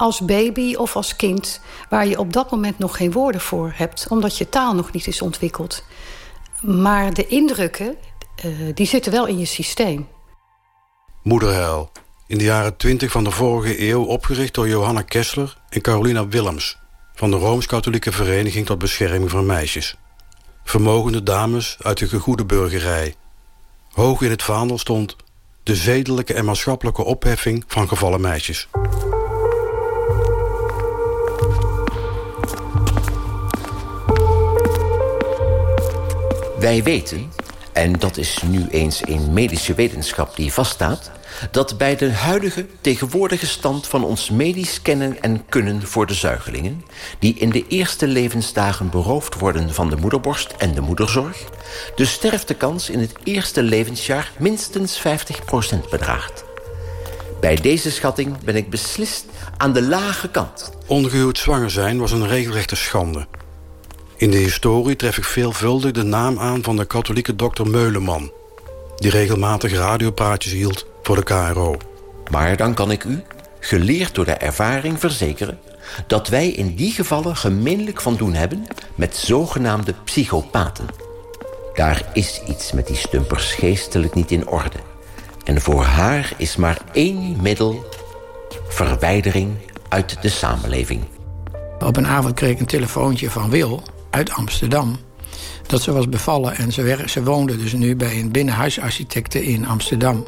S10: als baby of als kind... waar je op dat moment nog geen woorden voor hebt... omdat je taal nog niet is ontwikkeld. Maar de indrukken, uh, die zitten wel in je systeem.
S16: Moederheil, in de jaren 20 van de vorige eeuw opgericht door Johanna Kessler en Carolina Willems... van de Rooms-Katholieke Vereniging tot Bescherming van Meisjes. Vermogende dames uit de gegoede burgerij. Hoog in het vaandel stond de zedelijke en maatschappelijke opheffing van gevallen meisjes.
S17: Wij weten, en dat is nu eens een medische wetenschap die vaststaat... dat bij de huidige tegenwoordige stand van ons medisch kennen en kunnen voor de zuigelingen... die in de eerste levensdagen beroofd worden van de moederborst en de moederzorg... de sterftekans in het eerste levensjaar minstens 50% bedraagt. Bij deze schatting ben ik beslist aan de lage kant.
S16: Ongehuwd zwanger zijn was een regelrechte schande. In de historie tref ik veelvuldig de naam aan van de katholieke dokter Meuleman... die regelmatig radiopraatjes hield voor de KRO.
S17: Maar dan kan ik u, geleerd door de ervaring, verzekeren... dat wij in die gevallen gemeenlijk van doen hebben... met zogenaamde psychopaten. Daar is iets met die stumpers geestelijk niet in orde. En voor haar is maar één middel... verwijdering uit de samenleving.
S20: Op een avond kreeg ik een telefoontje van Wil uit Amsterdam. Dat ze was bevallen en ze, ze woonde dus nu bij een binnenhuisarchitecte in Amsterdam.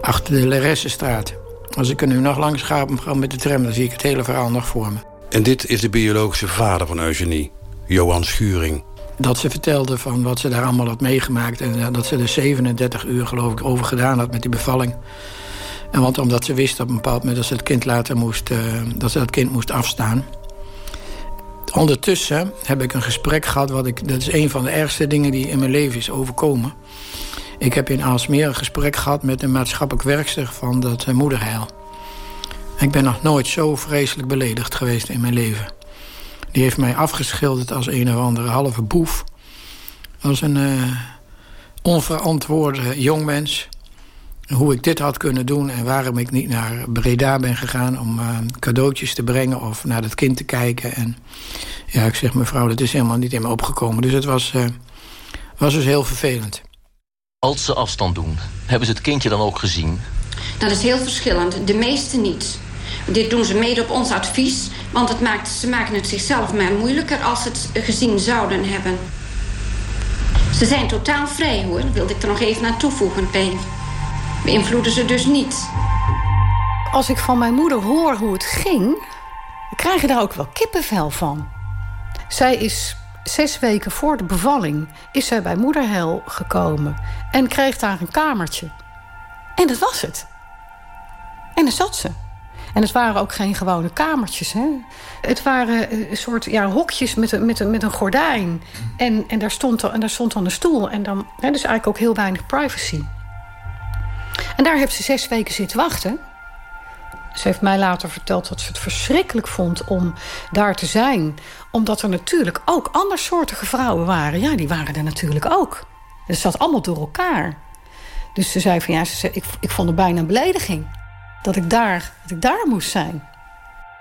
S20: Achter de Leressenstraat. Als ik er nu nog langs ga met de tram, dan zie ik het hele verhaal nog voor me.
S16: En dit is de biologische vader van Eugenie, Johan Schuring.
S20: Dat ze vertelde van wat ze daar allemaal had meegemaakt... en dat ze er 37 uur geloof ik over gedaan had met die bevalling. En want omdat ze wist op een bepaald moment dat ze het kind later moest... Uh, dat ze dat kind moest afstaan... Ondertussen heb ik een gesprek gehad... Wat ik, dat is een van de ergste dingen die in mijn leven is overkomen. Ik heb in Aalsmeer een gesprek gehad met een maatschappelijk werkster... van dat uh, moederheil. Ik ben nog nooit zo vreselijk beledigd geweest in mijn leven. Die heeft mij afgeschilderd als een of andere halve boef. Als een uh, onverantwoorde jongmens hoe ik dit had kunnen doen en waarom ik niet naar Breda ben gegaan... om uh, cadeautjes te brengen of naar het kind te kijken. En ja, ik zeg mevrouw, dat is helemaal niet in me opgekomen. Dus het was, uh, was dus heel vervelend.
S18: Als ze afstand doen, hebben ze het kindje dan ook gezien?
S19: Dat is heel verschillend. De meeste niet. Dit doen ze mede op ons advies. Want het maakt, ze maken het zichzelf maar moeilijker als ze het gezien zouden hebben. Ze zijn totaal vrij hoor, wilde ik er nog even aan toevoegen, Peen beïnvloeden ze dus niet.
S10: Als ik van mijn moeder hoor hoe het ging... krijg je daar ook wel kippenvel van. Zij is zes weken voor de bevalling... is zij bij moederhel gekomen en kreeg daar een kamertje. En dat was het. En daar zat ze. En het waren ook geen gewone kamertjes. Hè? Het waren een soort ja, hokjes met een, met een, met een gordijn. En, en, daar stond, en daar stond dan een stoel. En dan, hè, dus eigenlijk ook heel weinig privacy. En daar heeft ze zes weken zitten wachten. Ze heeft mij later verteld dat ze het verschrikkelijk vond om daar te zijn. Omdat er natuurlijk ook andersoortige vrouwen waren. Ja, die waren er natuurlijk ook. Het zat allemaal door elkaar. Dus ze zei van ja, ze zei, ik, ik vond het bijna een belediging. Dat ik, daar, dat ik daar moest zijn.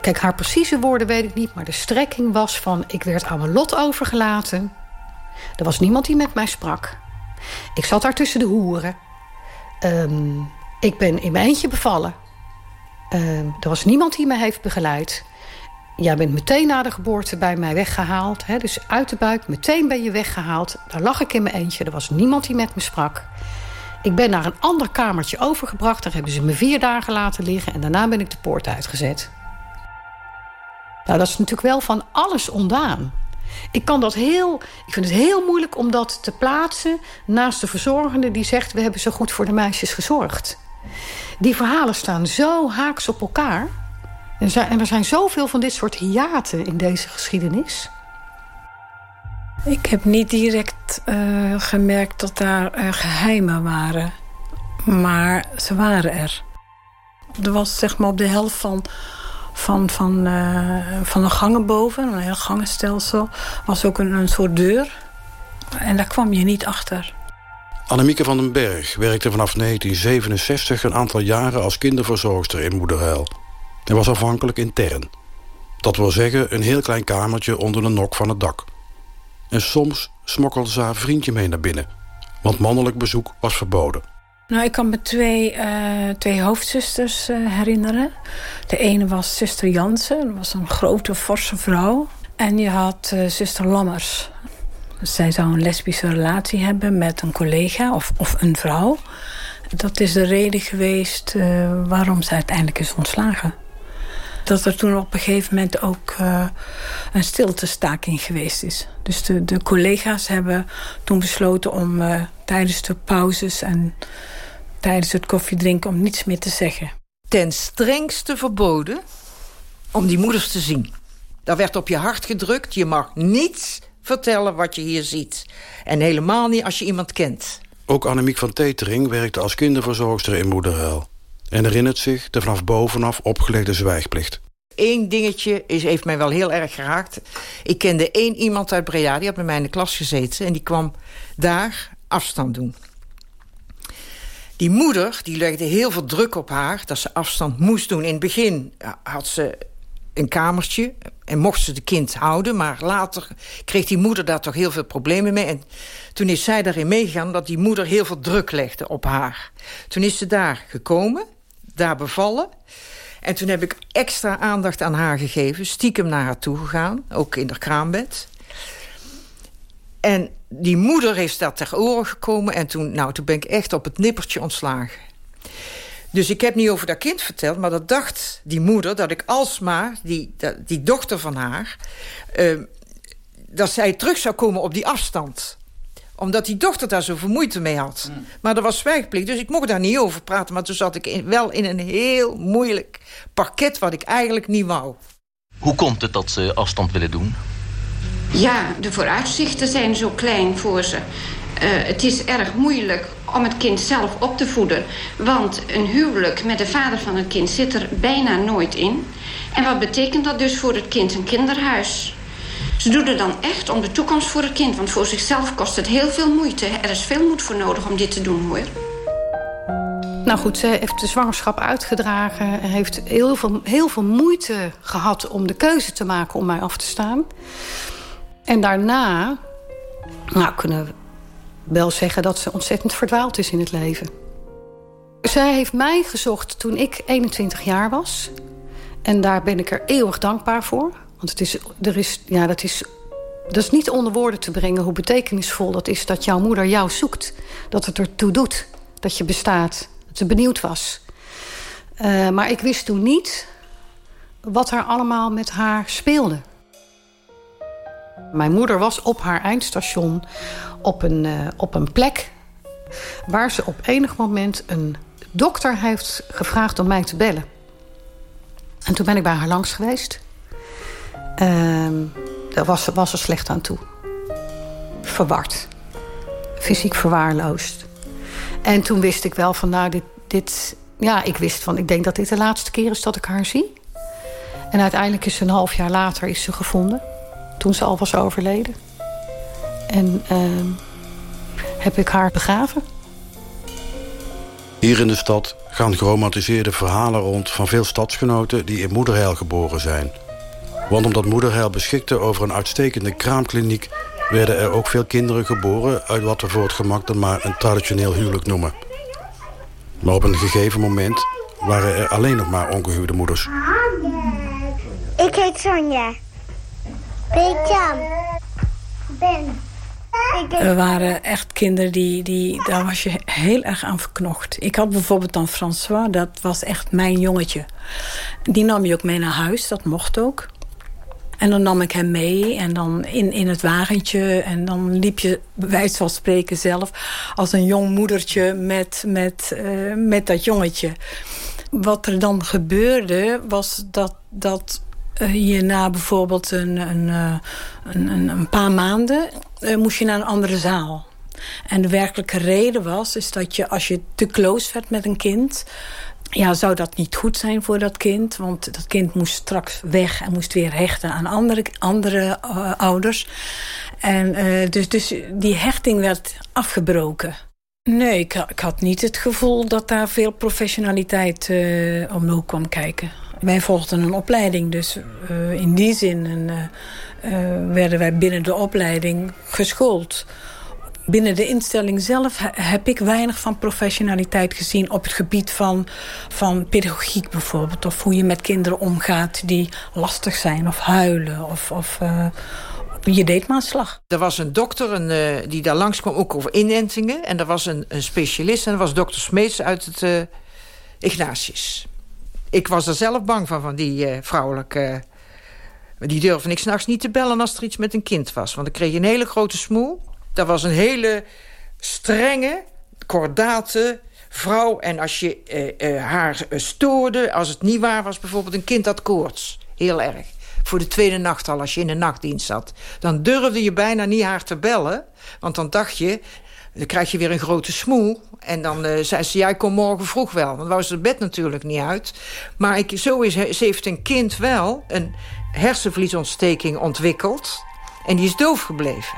S10: Kijk, haar precieze woorden weet ik niet. Maar de strekking was van ik werd aan mijn lot overgelaten. Er was niemand die met mij sprak. Ik zat daar tussen de hoeren. Um, ik ben in mijn eentje bevallen. Um, er was niemand die me heeft begeleid. Jij bent meteen na de geboorte bij mij weggehaald. Hè, dus uit de buik, meteen ben je weggehaald. Daar lag ik in mijn eentje, er was niemand die met me sprak. Ik ben naar een ander kamertje overgebracht. Daar hebben ze me vier dagen laten liggen. En daarna ben ik de poort uitgezet. Nou, dat is natuurlijk wel van alles ondaan. Ik, kan dat heel, ik vind het heel moeilijk om dat te plaatsen... naast de verzorgende die zegt... we hebben zo goed voor de meisjes gezorgd. Die verhalen staan zo haaks op elkaar. En er zijn zoveel van dit soort hiaten in deze geschiedenis.
S21: Ik heb niet direct uh, gemerkt dat daar uh, geheimen waren. Maar ze waren er. Er was zeg maar op de helft van van, van, uh, van de gangen boven, een heel gangenstelsel, was ook een, een soort deur. En daar kwam je niet achter.
S16: Annemieke van den Berg werkte vanaf 1967 een aantal jaren als kinderverzorgster in Moederheil. En was afhankelijk intern. Dat wil zeggen een heel klein kamertje onder de nok van het dak. En soms smokkelde ze haar vriendje mee naar binnen. Want mannelijk bezoek was verboden.
S21: Nou, ik kan me twee, uh, twee hoofdzusters uh, herinneren. De ene was zuster Jansen. Dat was een grote, forse vrouw. En je had uh, zuster Lammers. Zij zou een lesbische relatie hebben met een collega of, of een vrouw. Dat is de reden geweest waarom ze uiteindelijk is ontslagen. Dat er toen op een gegeven moment ook een stiltestaking geweest is. Dus de, de collega's hebben toen besloten om tijdens de pauzes en tijdens het koffiedrinken om niets meer te zeggen.
S15: Ten strengste verboden om die moeders te zien. Daar werd op je hart gedrukt. Je mag niets vertellen wat je hier ziet. En helemaal niet als je iemand kent.
S16: Ook Annemiek van Tetering werkte als kinderverzorgster in Moederhuil. En herinnert zich de vanaf bovenaf opgelegde zwijgplicht.
S15: Eén dingetje is, heeft mij wel heel erg geraakt. Ik kende één iemand uit Breda, die had bij mij in de klas gezeten... en die kwam daar afstand doen. Die moeder die legde heel veel druk op haar dat ze afstand moest doen. In het begin had ze een kamertje en mocht ze de kind houden. Maar later kreeg die moeder daar toch heel veel problemen mee. En toen is zij daarin meegegaan dat die moeder heel veel druk legde op haar. Toen is ze daar gekomen, daar bevallen. En toen heb ik extra aandacht aan haar gegeven. Stiekem naar haar toe gegaan, ook in haar kraambed. En die moeder heeft dat ter oren gekomen. En toen, nou, toen ben ik echt op het nippertje ontslagen. Dus ik heb niet over dat kind verteld, maar dat dacht die moeder... dat ik alsmaar, die, die dochter van haar... Uh, dat zij terug zou komen op die afstand omdat die dochter daar zoveel moeite mee had. Mm. Maar er was zwijgplicht, dus ik mocht daar niet over praten. Maar toen zat ik in, wel in een heel moeilijk parket... wat ik eigenlijk niet wou.
S18: Hoe komt het dat ze afstand willen doen?
S19: Ja, de vooruitzichten zijn zo klein voor ze. Uh, het is erg moeilijk om het kind zelf op te voeden. Want een huwelijk met de vader van het kind zit er bijna nooit in. En wat betekent dat dus voor het kind? Een kinderhuis. Ze doen er dan echt om de toekomst voor het kind. Want voor zichzelf kost het heel veel moeite. Er is veel moed voor nodig om dit te doen, hoor.
S10: Nou goed, ze heeft de zwangerschap uitgedragen. en heeft heel veel, heel veel moeite gehad om de keuze te maken om mij af te staan. En daarna nou, kunnen we wel zeggen dat ze ontzettend verdwaald is in het leven. Zij heeft mij gezocht toen ik 21 jaar was. En daar ben ik er eeuwig dankbaar voor. Want het is, er is, ja, dat, is, dat is niet onder woorden te brengen hoe betekenisvol dat is... dat jouw moeder jou zoekt. Dat het ertoe doet. Dat je bestaat. Dat ze benieuwd was. Uh, maar ik wist toen niet wat er allemaal met haar speelde. Mijn moeder was op haar eindstation op een, uh, op een plek... waar ze op enig moment een dokter heeft gevraagd om mij te bellen. En toen ben ik bij haar langs geweest. Uh, daar was, was ze slecht aan toe. Verward. Fysiek verwaarloosd. En toen wist ik wel van, nou, dit, dit... Ja, ik wist van, ik denk dat dit de laatste keer is dat ik haar zie. En uiteindelijk is ze een half jaar later is ze gevonden toen ze al was overleden. En uh, heb ik haar begraven.
S16: Hier in de stad gaan geromantiseerde verhalen rond... van veel stadsgenoten die in Moederheil geboren zijn. Want omdat Moederheil beschikte over een uitstekende kraamkliniek... werden er ook veel kinderen geboren... uit wat we voor het gemak dan maar een traditioneel huwelijk noemen. Maar op een gegeven moment waren er alleen nog maar ongehuwde moeders.
S22: Ik heet Sonja. Peetjan. Ben.
S21: Er waren echt kinderen die, die, daar was je heel erg aan verknocht. Ik had bijvoorbeeld dan François, dat was echt mijn jongetje. Die nam je ook mee naar huis, dat mocht ook. En dan nam ik hem mee en dan in, in het wagentje. En dan liep je, bij wijze van spreken zelf... als een jong moedertje met, met, uh, met dat jongetje. Wat er dan gebeurde, was dat, dat je na bijvoorbeeld een, een, uh, een, een, paar maanden... Uh, moest je naar een andere zaal. En de werkelijke reden was is dat je als je te close werd met een kind... ja, zou dat niet goed zijn voor dat kind. Want dat kind moest straks weg en moest weer hechten aan andere, andere ouders. En dus, dus die hechting werd afgebroken. Nee, ik, ik, had niet het gevoel dat daar veel professionaliteit uh, omhoog kwam kijken. Wij volgden een opleiding, dus uh, in die zin uh, werden wij binnen de opleiding geschoold. Binnen de instelling zelf heb ik weinig van professionaliteit gezien... op het gebied van, van pedagogiek bijvoorbeeld. Of hoe je met kinderen omgaat die lastig zijn of huilen. Of, of, Je deed maar slag.
S15: Er was een dokter die daar langskwam, ook over inentingen. En er was een, een specialist en dat was dokter Smeets uit het Ignatius. Ik was er zelf bang van, van die uh, vrouwelijke... die durfde ik s'nachts niet te bellen als er iets met een kind was. Want dan kreeg je een hele grote smoel. Dat was een hele strenge, kordate vrouw. En als je haar stoorde, als het niet waar was... bijvoorbeeld een kind had koorts, heel erg voor de tweede nacht al, als je in de nachtdienst zat. Dan durfde je bijna niet haar te bellen. Want dan dacht je, dan krijg je weer een grote smoel. En dan uh, zei ze, jij komt morgen vroeg wel. Want wou ze het bed natuurlijk niet uit. Maar ik, zo is, ze heeft een kind wel een hersenvliesontsteking ontwikkeld. En die is doof gebleven.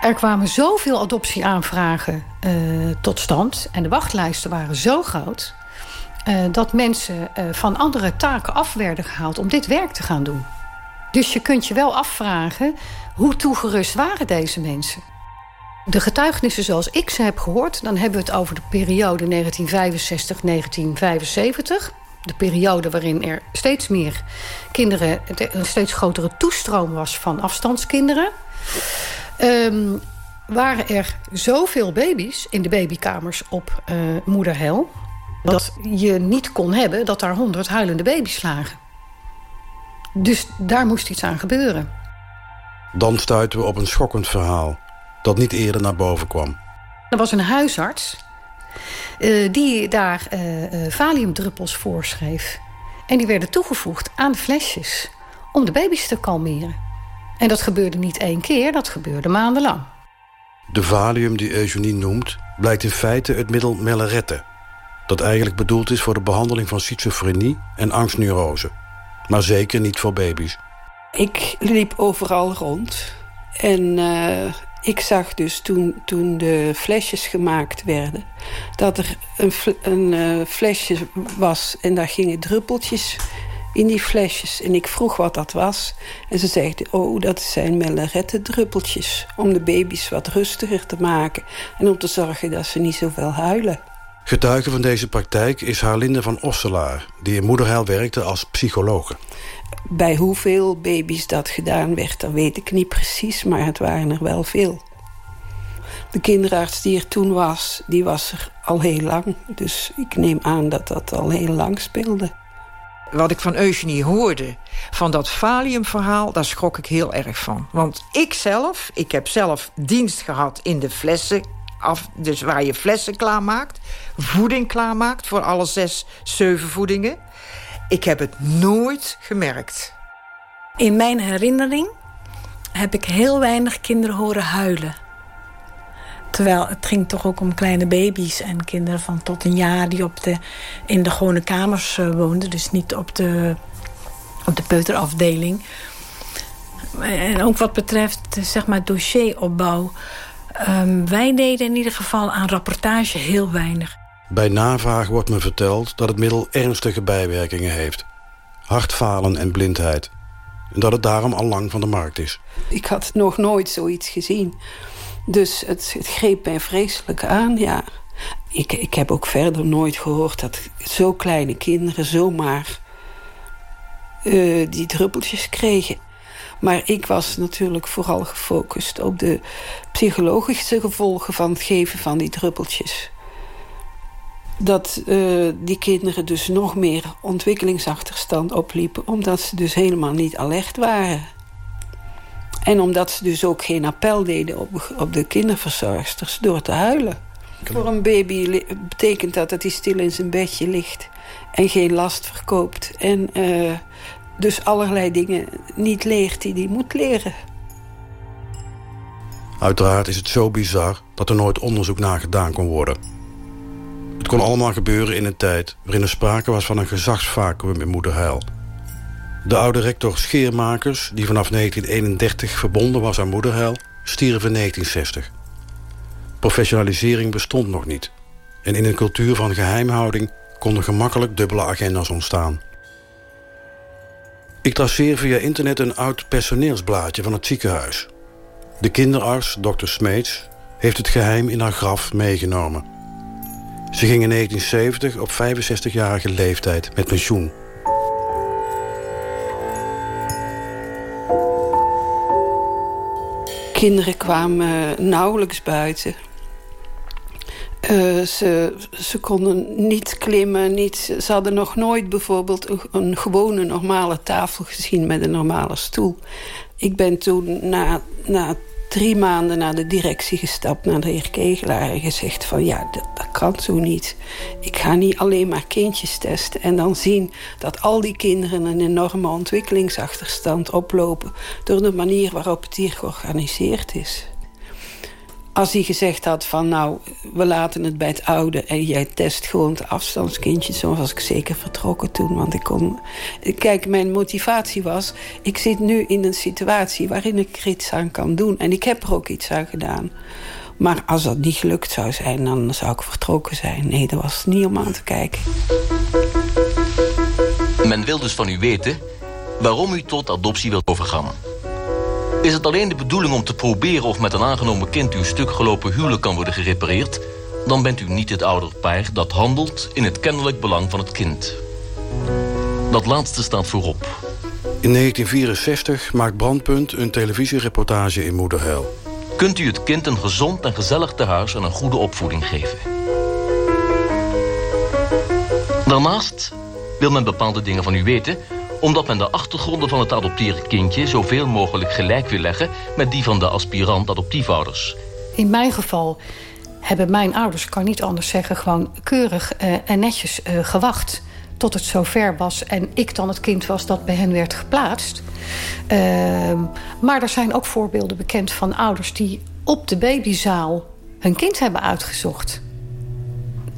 S10: Er kwamen zoveel adoptieaanvragen uh, tot stand. En de wachtlijsten waren zo groot uh, dat mensen van andere taken af werden gehaald om dit werk te gaan doen. Dus je kunt je wel afvragen, hoe toegerust waren deze mensen? De getuigenissen zoals ik ze heb gehoord... dan hebben we het over de periode 1965-1975. De periode waarin er steeds meer kinderen... een steeds grotere toestroom was van afstandskinderen. Um, waren er zoveel baby's in de babykamers op uh, moederhel dat je niet kon hebben dat daar honderd huilende baby's lagen. Dus daar moest iets aan gebeuren.
S16: Dan stuiten we op een schokkend verhaal dat niet eerder naar boven kwam.
S10: Er was een huisarts uh, die daar uh, valiumdruppels voorschreef. En die werden toegevoegd aan de flesjes om de baby's te kalmeren. En dat gebeurde niet één keer, dat gebeurde maandenlang.
S16: De valium die Eugenie noemt blijkt in feite het middel melarette dat eigenlijk bedoeld is voor de behandeling van schizofrenie en angstneurose. Maar zeker niet voor baby's.
S23: Ik liep overal rond en uh, ik zag dus toen, toen de flesjes gemaakt werden... dat er een, een uh, flesje was en daar gingen druppeltjes in die flesjes. En ik vroeg wat dat was. En ze zeiden, oh, dat zijn melarette druppeltjes... om de baby's wat rustiger te maken... en om te zorgen dat ze niet zoveel huilen.
S16: Getuige van deze praktijk is Harlinde van Osselaar... die in Moederheil werkte als psychologe.
S23: Bij hoeveel baby's dat gedaan werd, dat weet ik niet precies... maar het waren er wel veel. De kinderarts die er toen was, die was er al heel lang. Dus ik neem aan dat dat al heel lang speelde.
S15: Wat ik van Eugenie hoorde, van dat valiumverhaal... daar schrok ik heel erg van. Want ik zelf, ik heb zelf dienst gehad in de flessen dus waar je flessen klaarmaakt. Voeding klaarmaakt voor alle zes, zeven voedingen. Ik heb het nooit gemerkt.
S21: In mijn herinnering heb ik heel weinig kinderen horen huilen. Terwijl het ging toch ook om kleine baby's en kinderen van tot een jaar... die op de, in de gewone kamers uh, woonden. Dus niet op de, op de peuterafdeling. En ook wat betreft zeg maar, dossieropbouw... Um, wij deden in ieder geval aan rapportage heel weinig.
S16: Bij navraag wordt me verteld dat het middel ernstige bijwerkingen heeft. Hartfalen en blindheid. En dat het daarom al lang van de markt is.
S23: Ik had nog nooit zoiets gezien. Dus het, het greep mij vreselijk aan, ja. Ik, ik heb ook verder nooit gehoord dat zo kleine kinderen zomaar uh, die druppeltjes kregen. Maar ik was natuurlijk vooral gefocust op de psychologische gevolgen van het geven van die druppeltjes. Dat uh, die kinderen dus nog meer ontwikkelingsachterstand opliepen... omdat ze dus helemaal niet alert waren. En omdat ze dus ook geen appel deden op, op de kinderverzorgsters door te huilen. Voor een baby betekent dat dat hij stil in zijn bedje ligt... en geen last verkoopt. En uh, dus allerlei dingen niet leert die hij moet leren.
S16: Uiteraard is het zo bizar dat er nooit onderzoek naar gedaan kon worden. Het kon allemaal gebeuren in een tijd waarin er sprake was van een gezagsvacuum in Moederheil. De oude rector Scheermakers, die vanaf 1931 verbonden was aan Moederheil, stierf in 1960. Professionalisering bestond nog niet. En in een cultuur van geheimhouding konden gemakkelijk dubbele agenda's ontstaan. Ik traceer via internet een oud personeelsblaadje van het ziekenhuis. De kinderarts, dokter Smeets, heeft het geheim in haar graf meegenomen. Ze ging in 1970 op 65-jarige leeftijd met pensioen.
S23: Kinderen kwamen nauwelijks buiten. Uh, ze, ze konden niet klimmen. Ze hadden nog nooit bijvoorbeeld een, een, gewone normale tafel gezien met een normale stoel. Ik ben toen na, na drie maanden naar de directie gestapt, naar de heer Kegelaar... en gezegd van ja, dat, kan zo niet. Ik ga niet alleen maar kindjes testen... en dan zien dat al die kinderen een enorme ontwikkelingsachterstand oplopen... door de manier waarop het hier georganiseerd is als hij gezegd had van nou, we laten het bij het oude... en jij test gewoon de afstandskindjes, zo was ik zeker vertrokken toen. Want ik kon... Kijk, mijn motivatie was... ik zit nu in een situatie waarin ik er iets aan kan doen. En ik heb er ook iets aan gedaan. Maar als dat niet gelukt zou zijn, dan zou ik vertrokken zijn. Nee, dat was niet om aan te kijken.
S18: Men wil dus van u weten waarom u tot adoptie wilt overgaan. Is het alleen de bedoeling om te proberen of met een aangenomen kind uw stuk gelopen huwelijk kan worden gerepareerd, dan bent u niet het ouderpaar dat handelt in het kennelijk belang van het kind. Dat laatste staat voorop.
S16: In 1964 maakt Brandpunt een televisiereportage in Moederheil.
S18: Kunt u het kind een gezond en gezellig tehuis en een goede opvoeding geven? Daarnaast wil men bepaalde dingen van u weten omdat men de achtergronden van het adopteren kindje... zoveel mogelijk gelijk wil leggen met die van de aspirant adoptiefouders.
S10: In mijn geval hebben mijn ouders, kan niet anders zeggen... gewoon keurig uh, en netjes uh, gewacht tot het zover was... en ik dan het kind was dat bij hen werd geplaatst. Uh, maar er zijn ook voorbeelden bekend van ouders... die op de babyzaal hun kind hebben uitgezocht.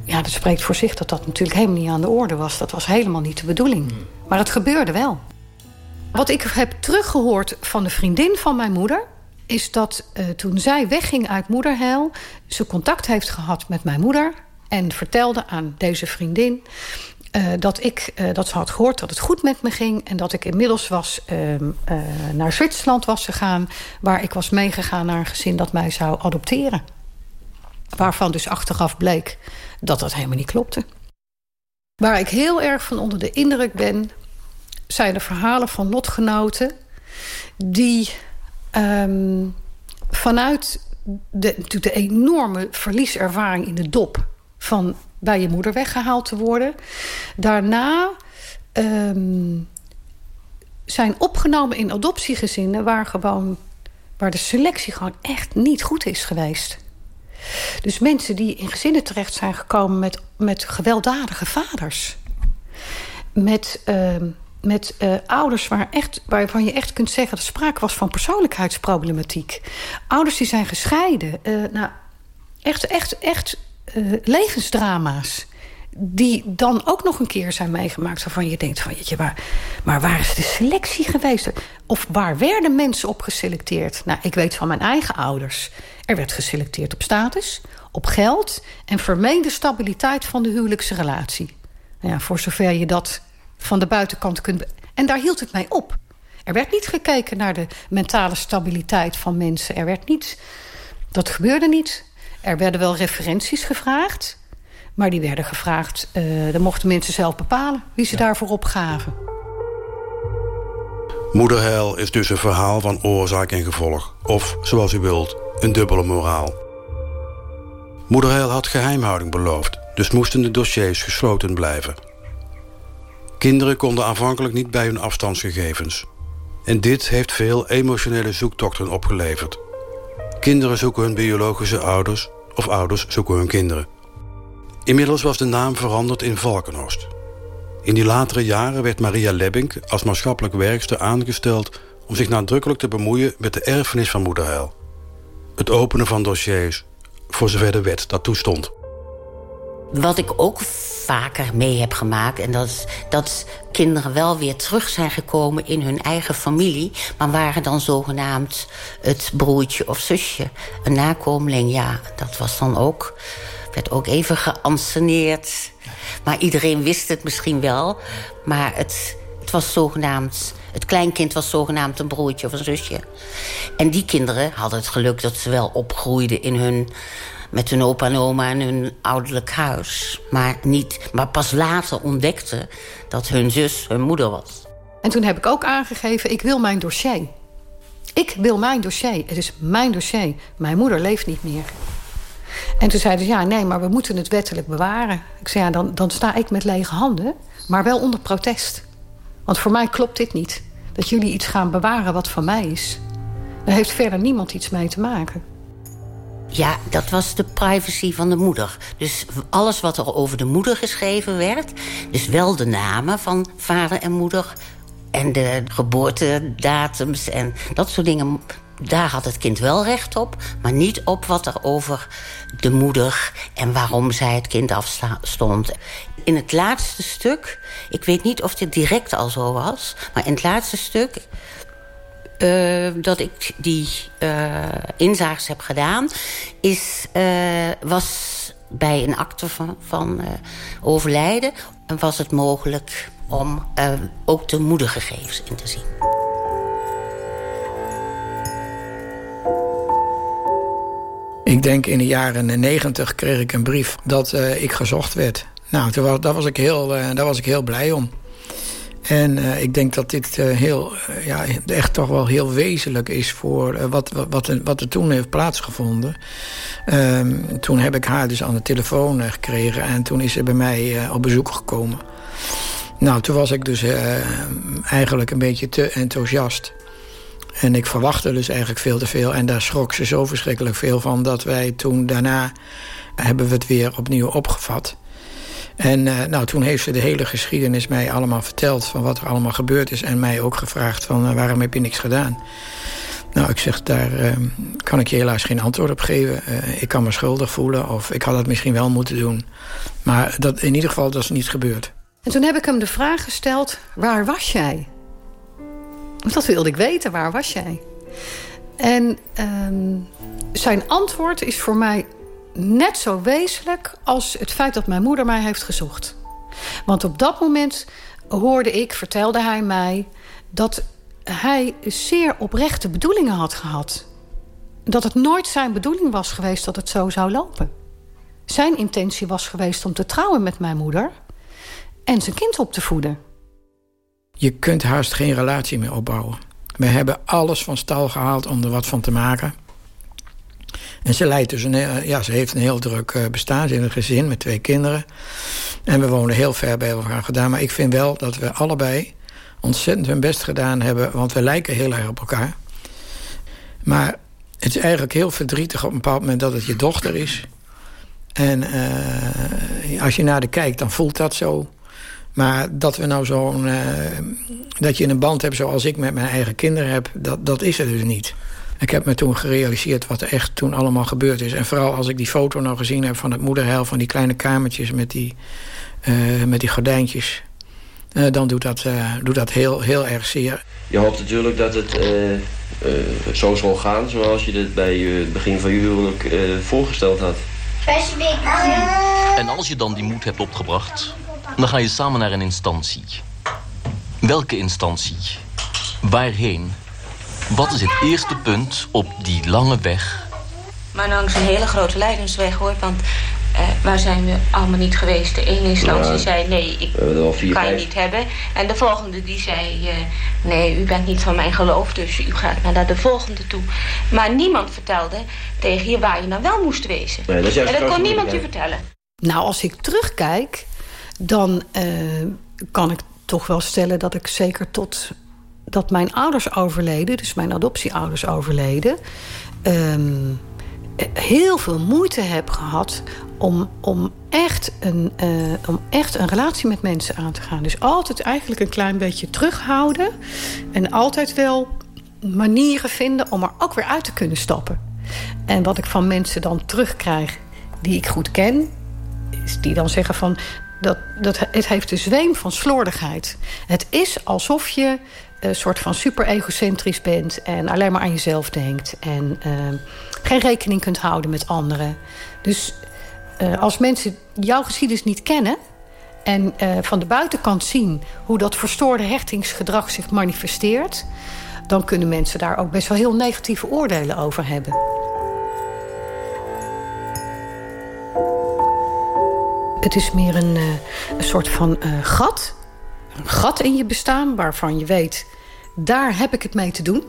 S10: Ja, dat spreekt voor zich dat dat natuurlijk helemaal niet aan de orde was. Dat was helemaal niet de bedoeling. Maar het gebeurde wel. Wat ik heb teruggehoord van de vriendin van mijn moeder... is dat uh, toen zij wegging uit moederheil... ze contact heeft gehad met mijn moeder... en vertelde aan deze vriendin... Uh, dat, ik, uh, dat ze had gehoord dat het goed met me ging... en dat ik inmiddels was, naar Zwitserland was gegaan... waar ik was meegegaan naar een gezin dat mij zou adopteren. Waarvan dus achteraf bleek dat dat helemaal niet klopte. Waar ik heel erg van onder de indruk ben zijn de verhalen van lotgenoten... die um, vanuit de, de enorme verlieservaring in de dop... van bij je moeder weggehaald te worden... daarna um, zijn opgenomen in adoptiegezinnen... waar, gewoon, waar de selectie gewoon echt niet goed is geweest. Dus mensen die in gezinnen terecht zijn gekomen... met, met gewelddadige vaders... met... Uh, met uh, ouders waar echt, waarvan je echt kunt zeggen... dat sprake was van persoonlijkheidsproblematiek. Ouders die zijn gescheiden. Uh, nou, echt, echt, echt uh, levensdrama's. Die dan ook nog een keer zijn meegemaakt... waarvan je denkt van, jeetje, waar, maar waar is de selectie geweest? Of waar werden mensen op geselecteerd? Nou, ik weet van mijn eigen ouders. Er werd geselecteerd op status, op geld... en vermeende stabiliteit van de huwelijkse relatie. Nou ja, voor zover je dat van de buitenkant kunt... En daar hield het mij op. Er werd niet gekeken naar de mentale stabiliteit van mensen. Er werd niet... Dat gebeurde niet. Er werden wel referenties gevraagd. Maar die werden gevraagd... Uh, dan mochten mensen zelf bepalen wie ze ja. daarvoor opgaven.
S16: Moederheil is dus een verhaal van oorzaak en gevolg. Of, zoals u wilt, een dubbele moraal. Moederheil had geheimhouding beloofd... dus moesten de dossiers gesloten blijven. Kinderen konden aanvankelijk niet bij hun afstandsgegevens. En dit heeft veel emotionele zoektochten opgeleverd. Kinderen zoeken hun biologische ouders of ouders zoeken hun kinderen. Inmiddels was de naam veranderd in Valkenhorst. In die latere jaren werd Maria Lebbink als maatschappelijk werkster aangesteld... om zich nadrukkelijk te bemoeien met de erfenis van moederheil. Het openen van dossiers, voor zover de wet dat toestond.
S24: Wat ik ook vaker mee heb gemaakt... en dat is dat kinderen wel weer terug zijn gekomen in hun eigen familie... maar waren dan zogenaamd het broertje of zusje. Een nakomeling, ja, dat was dan ook... werd ook even geanceneerd. Maar iedereen wist het misschien wel. Maar het, het was zogenaamd... Het kleinkind was zogenaamd een broertje of een zusje. En die kinderen hadden het geluk dat ze wel opgroeiden in hun met hun opa en oma en hun ouderlijk huis. Maar, niet, maar pas later ontdekte dat hun zus hun moeder was.
S10: En toen heb ik ook aangegeven, ik wil mijn dossier. Ik wil mijn dossier. Het is mijn dossier. Mijn moeder leeft niet meer. En toen zeiden ze, ja, nee, maar we moeten het wettelijk bewaren. Ik zei, ja, dan, dan sta ik met lege handen, maar wel onder protest. Want voor mij klopt dit niet. Dat jullie iets gaan bewaren wat van mij is. Daar heeft verder niemand iets mee te maken.
S24: Ja, dat was de privacy van de moeder. Dus alles wat er over de moeder geschreven werd... dus wel de namen van vader en moeder... en de geboortedatums en dat soort dingen... daar had het kind wel recht op... maar niet op wat er over de moeder... en waarom zij het kind afstond. In het laatste stuk... ik weet niet of dit direct al zo was... maar in het laatste stuk uh, dat ik die uh, inzages heb gedaan... Is, uh, was bij een akte van, van overlijden... en was het mogelijk om ook de moedergegevens in te zien.
S20: Ik denk in de jaren negentig kreeg ik een brief dat ik gezocht werd. Nou, toen was, was ik heel, daar was ik heel blij om. En uh, ik denk dat dit uh, heel, uh, ja, echt toch wel heel wezenlijk is voor wat, wat, wat, er toen heeft plaatsgevonden. Um, toen heb ik haar dus aan de telefoon gekregen en toen is ze bij mij op bezoek gekomen. Nou, toen was ik dus eigenlijk een beetje te enthousiast. En ik verwachtte dus eigenlijk veel te veel. En daar schrok ze zo verschrikkelijk veel van... dat wij toen daarna hebben we het weer opnieuw opgevat. En uh, nou, toen heeft ze de hele geschiedenis mij allemaal verteld... van wat er allemaal gebeurd is. En mij ook gevraagd van uh, waarom heb je niks gedaan. Nou, ik zeg, daar uh, kan ik je helaas geen antwoord op geven. ik kan me schuldig voelen of ik had het misschien wel moeten doen. Maar dat, in ieder geval, dat is niet gebeurd.
S10: En toen heb ik hem de vraag gesteld, waar was jij? Want dat wilde ik weten, waar was jij? En ehm, zijn antwoord is voor mij net zo wezenlijk als het feit dat mijn moeder mij heeft gezocht. Want op dat moment hoorde ik, vertelde hij mij... dat hij zeer oprechte bedoelingen had gehad. Dat het nooit zijn bedoeling was geweest dat het zo zou lopen. Zijn intentie was geweest om te trouwen met mijn moeder... en zijn kind op te voeden.
S20: Je kunt haast geen relatie meer opbouwen. We hebben alles van stal gehaald om er wat van te maken... En ze leidt dus een, ja, ze heeft een heel druk eh, bestaan. Ze heeft een gezin met twee kinderen. En we wonen heel ver bij elkaar gedaan. Maar ik vind wel dat we allebei ontzettend hun best gedaan hebben. Want we lijken heel erg op elkaar. Maar het is eigenlijk heel verdrietig op een bepaald moment dat het je dochter is. En uh, als je naar de kijkt, dan voelt dat zo. Maar dat we nou zo'n. Uh, dat je een band hebt zoals ik met mijn eigen kinderen heb, dat, dat is er dus niet. Ik heb me toen gerealiseerd wat er echt toen allemaal gebeurd is. En vooral als ik die foto nog gezien heb van het moederheil... van die kleine kamertjes met die, uh, met die gordijntjes... Uh, dan doet dat, uh, doet dat heel, heel erg zeer.
S25: Je hoopt natuurlijk dat het zo zal gaan... zoals je het bij het begin van je huwelijk voorgesteld had.
S18: En als je dan die moed hebt opgebracht... dan ga je samen naar een instantie. Welke instantie? Waarheen? Wat is het eerste punt op die lange weg?
S26: Maar langs een hele grote leidensweg hoor. Want uh, waar zijn we allemaal niet geweest? De ene instantie zei nee, ik vier, kan je niet hebben. En de volgende die zei uh, nee, u bent niet van mijn geloof. Dus u gaat naar de volgende toe. Maar niemand vertelde tegen je waar je nou wel moest wezen. Nee, dat en dat kon niemand je vertellen.
S10: Nou, als ik terugkijk, dan uh, kan ik toch wel stellen dat ik zeker tot dat mijn ouders overleden, dus mijn adoptieouders overleden, um, heel veel moeite heb gehad om, om, echt een, uh, om echt een relatie met mensen aan te gaan. Dus altijd eigenlijk een klein beetje terughouden en altijd wel manieren vinden om er ook weer uit te kunnen stappen. En wat ik van mensen dan terugkrijg die ik goed ken, is die dan zeggen van dat, dat, het heeft de zweem van slordigheid. Het is alsof je een soort van super egocentrisch bent... en alleen maar aan jezelf denkt... en uh, geen rekening kunt houden met anderen. Dus uh, als mensen jouw geschiedenis niet kennen... en uh, van de buitenkant zien hoe dat verstoorde hechtingsgedrag zich manifesteert... dan kunnen mensen daar ook best wel heel negatieve oordelen over hebben. Het is meer een, een soort van gat gat in je bestaan waarvan je weet... daar heb ik het mee te doen.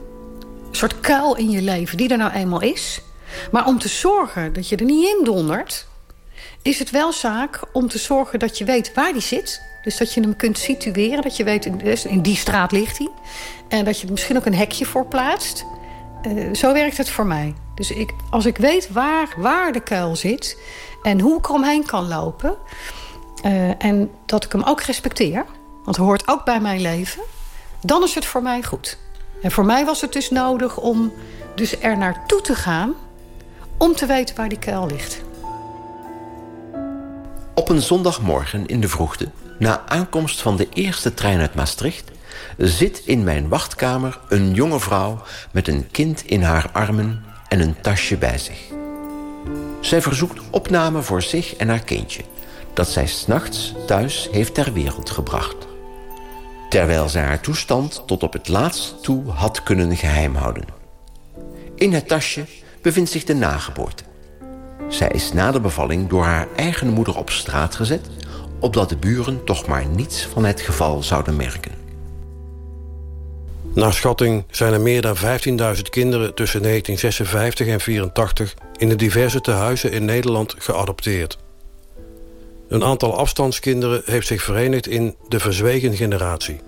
S10: soort kuil in je leven die er nou eenmaal is. Maar om te zorgen dat je er niet in dondert... is het wel zaak om te zorgen dat je weet waar die zit. Dus dat je hem kunt situeren. Dat je weet, in die straat ligt hij. En dat je er misschien ook een hekje voor plaatst. Uh, zo werkt het voor mij. Dus ik, als ik weet waar, waar de kuil zit... en hoe ik eromheen kan lopen... Uh, en dat ik hem ook respecteer... want het hoort ook bij mijn leven... dan is het voor mij goed. En voor mij was het dus nodig om dus er naartoe te gaan... om te weten waar die kuil ligt.
S17: Op een zondagmorgen in de vroegte... na aankomst van de eerste trein uit Maastricht... zit in mijn wachtkamer een jonge vrouw... met een kind in haar armen en een tasje bij zich. Zij verzoekt opname voor zich en haar kindje... dat zij s'nachts thuis heeft ter wereld gebracht. Terwijl zij haar toestand tot op het laatst toe had kunnen geheim houden. In het tasje bevindt zich de nageboorte. Zij is na de bevalling door haar eigen moeder op straat gezet... opdat de buren toch maar niets van het geval zouden merken.
S16: Naar schatting zijn er meer dan 15.000 kinderen tussen 1956 en 84 in de diverse tehuizen in Nederland geadopteerd. Een aantal afstandskinderen heeft zich verenigd in de verzwegen generatie.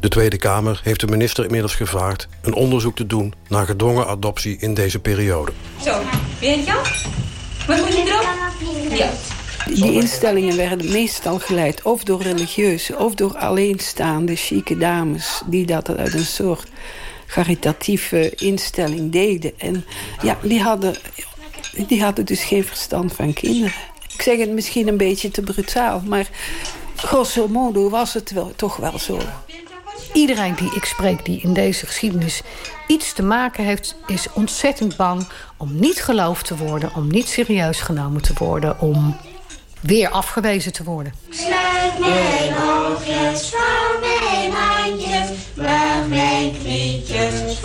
S16: De Tweede Kamer heeft de minister inmiddels gevraagd... een onderzoek te doen naar gedwongen adoptie in deze periode.
S27: Zo, weet je? Wat moet je erop? Ja.
S23: Die instellingen werden meestal geleid of door religieuze... of door alleenstaande chique dames... die dat uit een soort caritatieve instelling deden. En ja, die hadden, die hadden dus geen verstand van kinderen. Ik zeg het misschien een beetje te brutaal... maar grosso modo was het wel, toch wel zo.
S10: Iedereen die ik spreek die in deze geschiedenis iets te maken heeft... is ontzettend bang om niet geloofd te worden... om niet serieus genomen te worden... om weer afgewezen te worden.
S22: Sluit mijn oogjes, van mijn handjes... mijn knietjes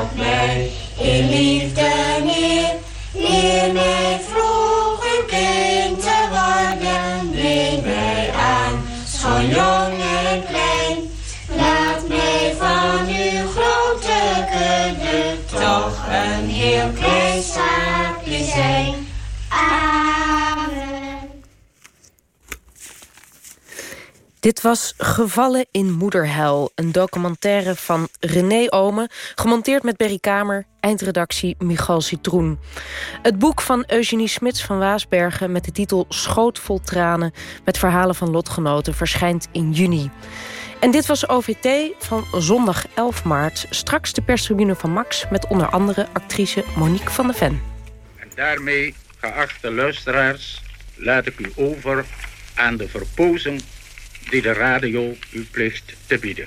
S22: op mij in liefde neer. Leer mij vroeg een kind te worden, neem mij aan, schoon jong en klein. Laat mij van uw grote kudde toch een heel klein schaapje zijn.
S9: Dit was Gevallen in Moederhuil, een documentaire van René Omen... gemonteerd met Berry Kamer, eindredactie Michal Citroen. Het boek van Eugenie Smits van Waasbergen met de titel Schoot vol tranen... met verhalen van lotgenoten verschijnt in juni. En dit was OVT van zondag 11 maart. Straks de perstribune van Max met onder andere actrice Monique van der Ven.
S28: En daarmee, geachte luisteraars, laat ik u over aan de verpozen die de radio u plicht te bieden.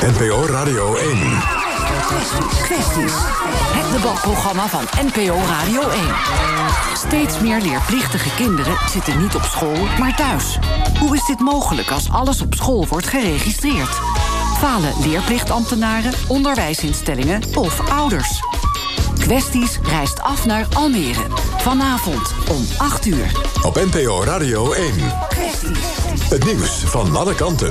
S8: NPO Radio 1.
S29: Kwesties. Het debatprogramma van NPO Radio 1. Steeds meer leerplichtige kinderen zitten niet op school, maar thuis. Hoe is dit mogelijk als alles op school wordt geregistreerd? Falen leerplichtambtenaren, onderwijsinstellingen of ouders? Kwesties reist af naar Almere. Vanavond om 8 uur.
S8: Op NPO Radio 1.
S29: Kwesties.
S8: Het nieuws van alle kanten.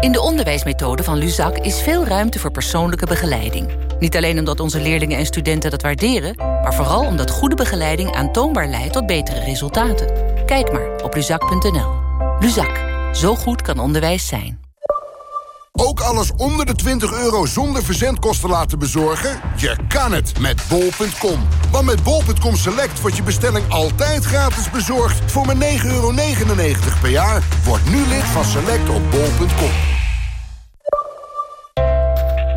S30: In de onderwijsmethode van Luzak is veel ruimte voor persoonlijke begeleiding. Niet alleen omdat onze leerlingen en studenten dat waarderen... maar vooral omdat goede begeleiding aantoonbaar leidt tot betere resultaten. Kijk maar op luzak.nl. Luzak. Zo goed kan onderwijs zijn.
S2: Ook alles onder de 20 euro zonder verzendkosten laten bezorgen? Je kan het met bol.com. Want met bol.com Select wordt je bestelling altijd gratis bezorgd... voor maar 9,99 euro per jaar. Word nu lid van Select op bol.com.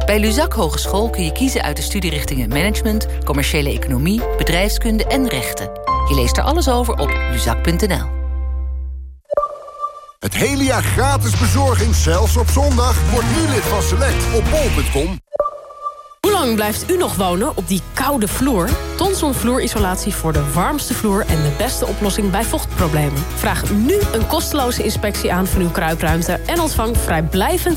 S30: Bij Luzak Hogeschool kun je kiezen uit de studierichtingen Management... Commerciële Economie, Bedrijfskunde en Rechten. Je leest er alles over op luzak.nl.
S2: Het hele jaar gratis bezorging, zelfs op zondag. Word nu lid van Select op bol.com.
S31: Hoe lang blijft u nog wonen op die koude vloer? Tonson vloerisolatie voor de warmste vloer en de beste oplossing bij vochtproblemen. Vraag nu een kosteloze inspectie aan van uw kruipruimte en ontvang vrijblijvend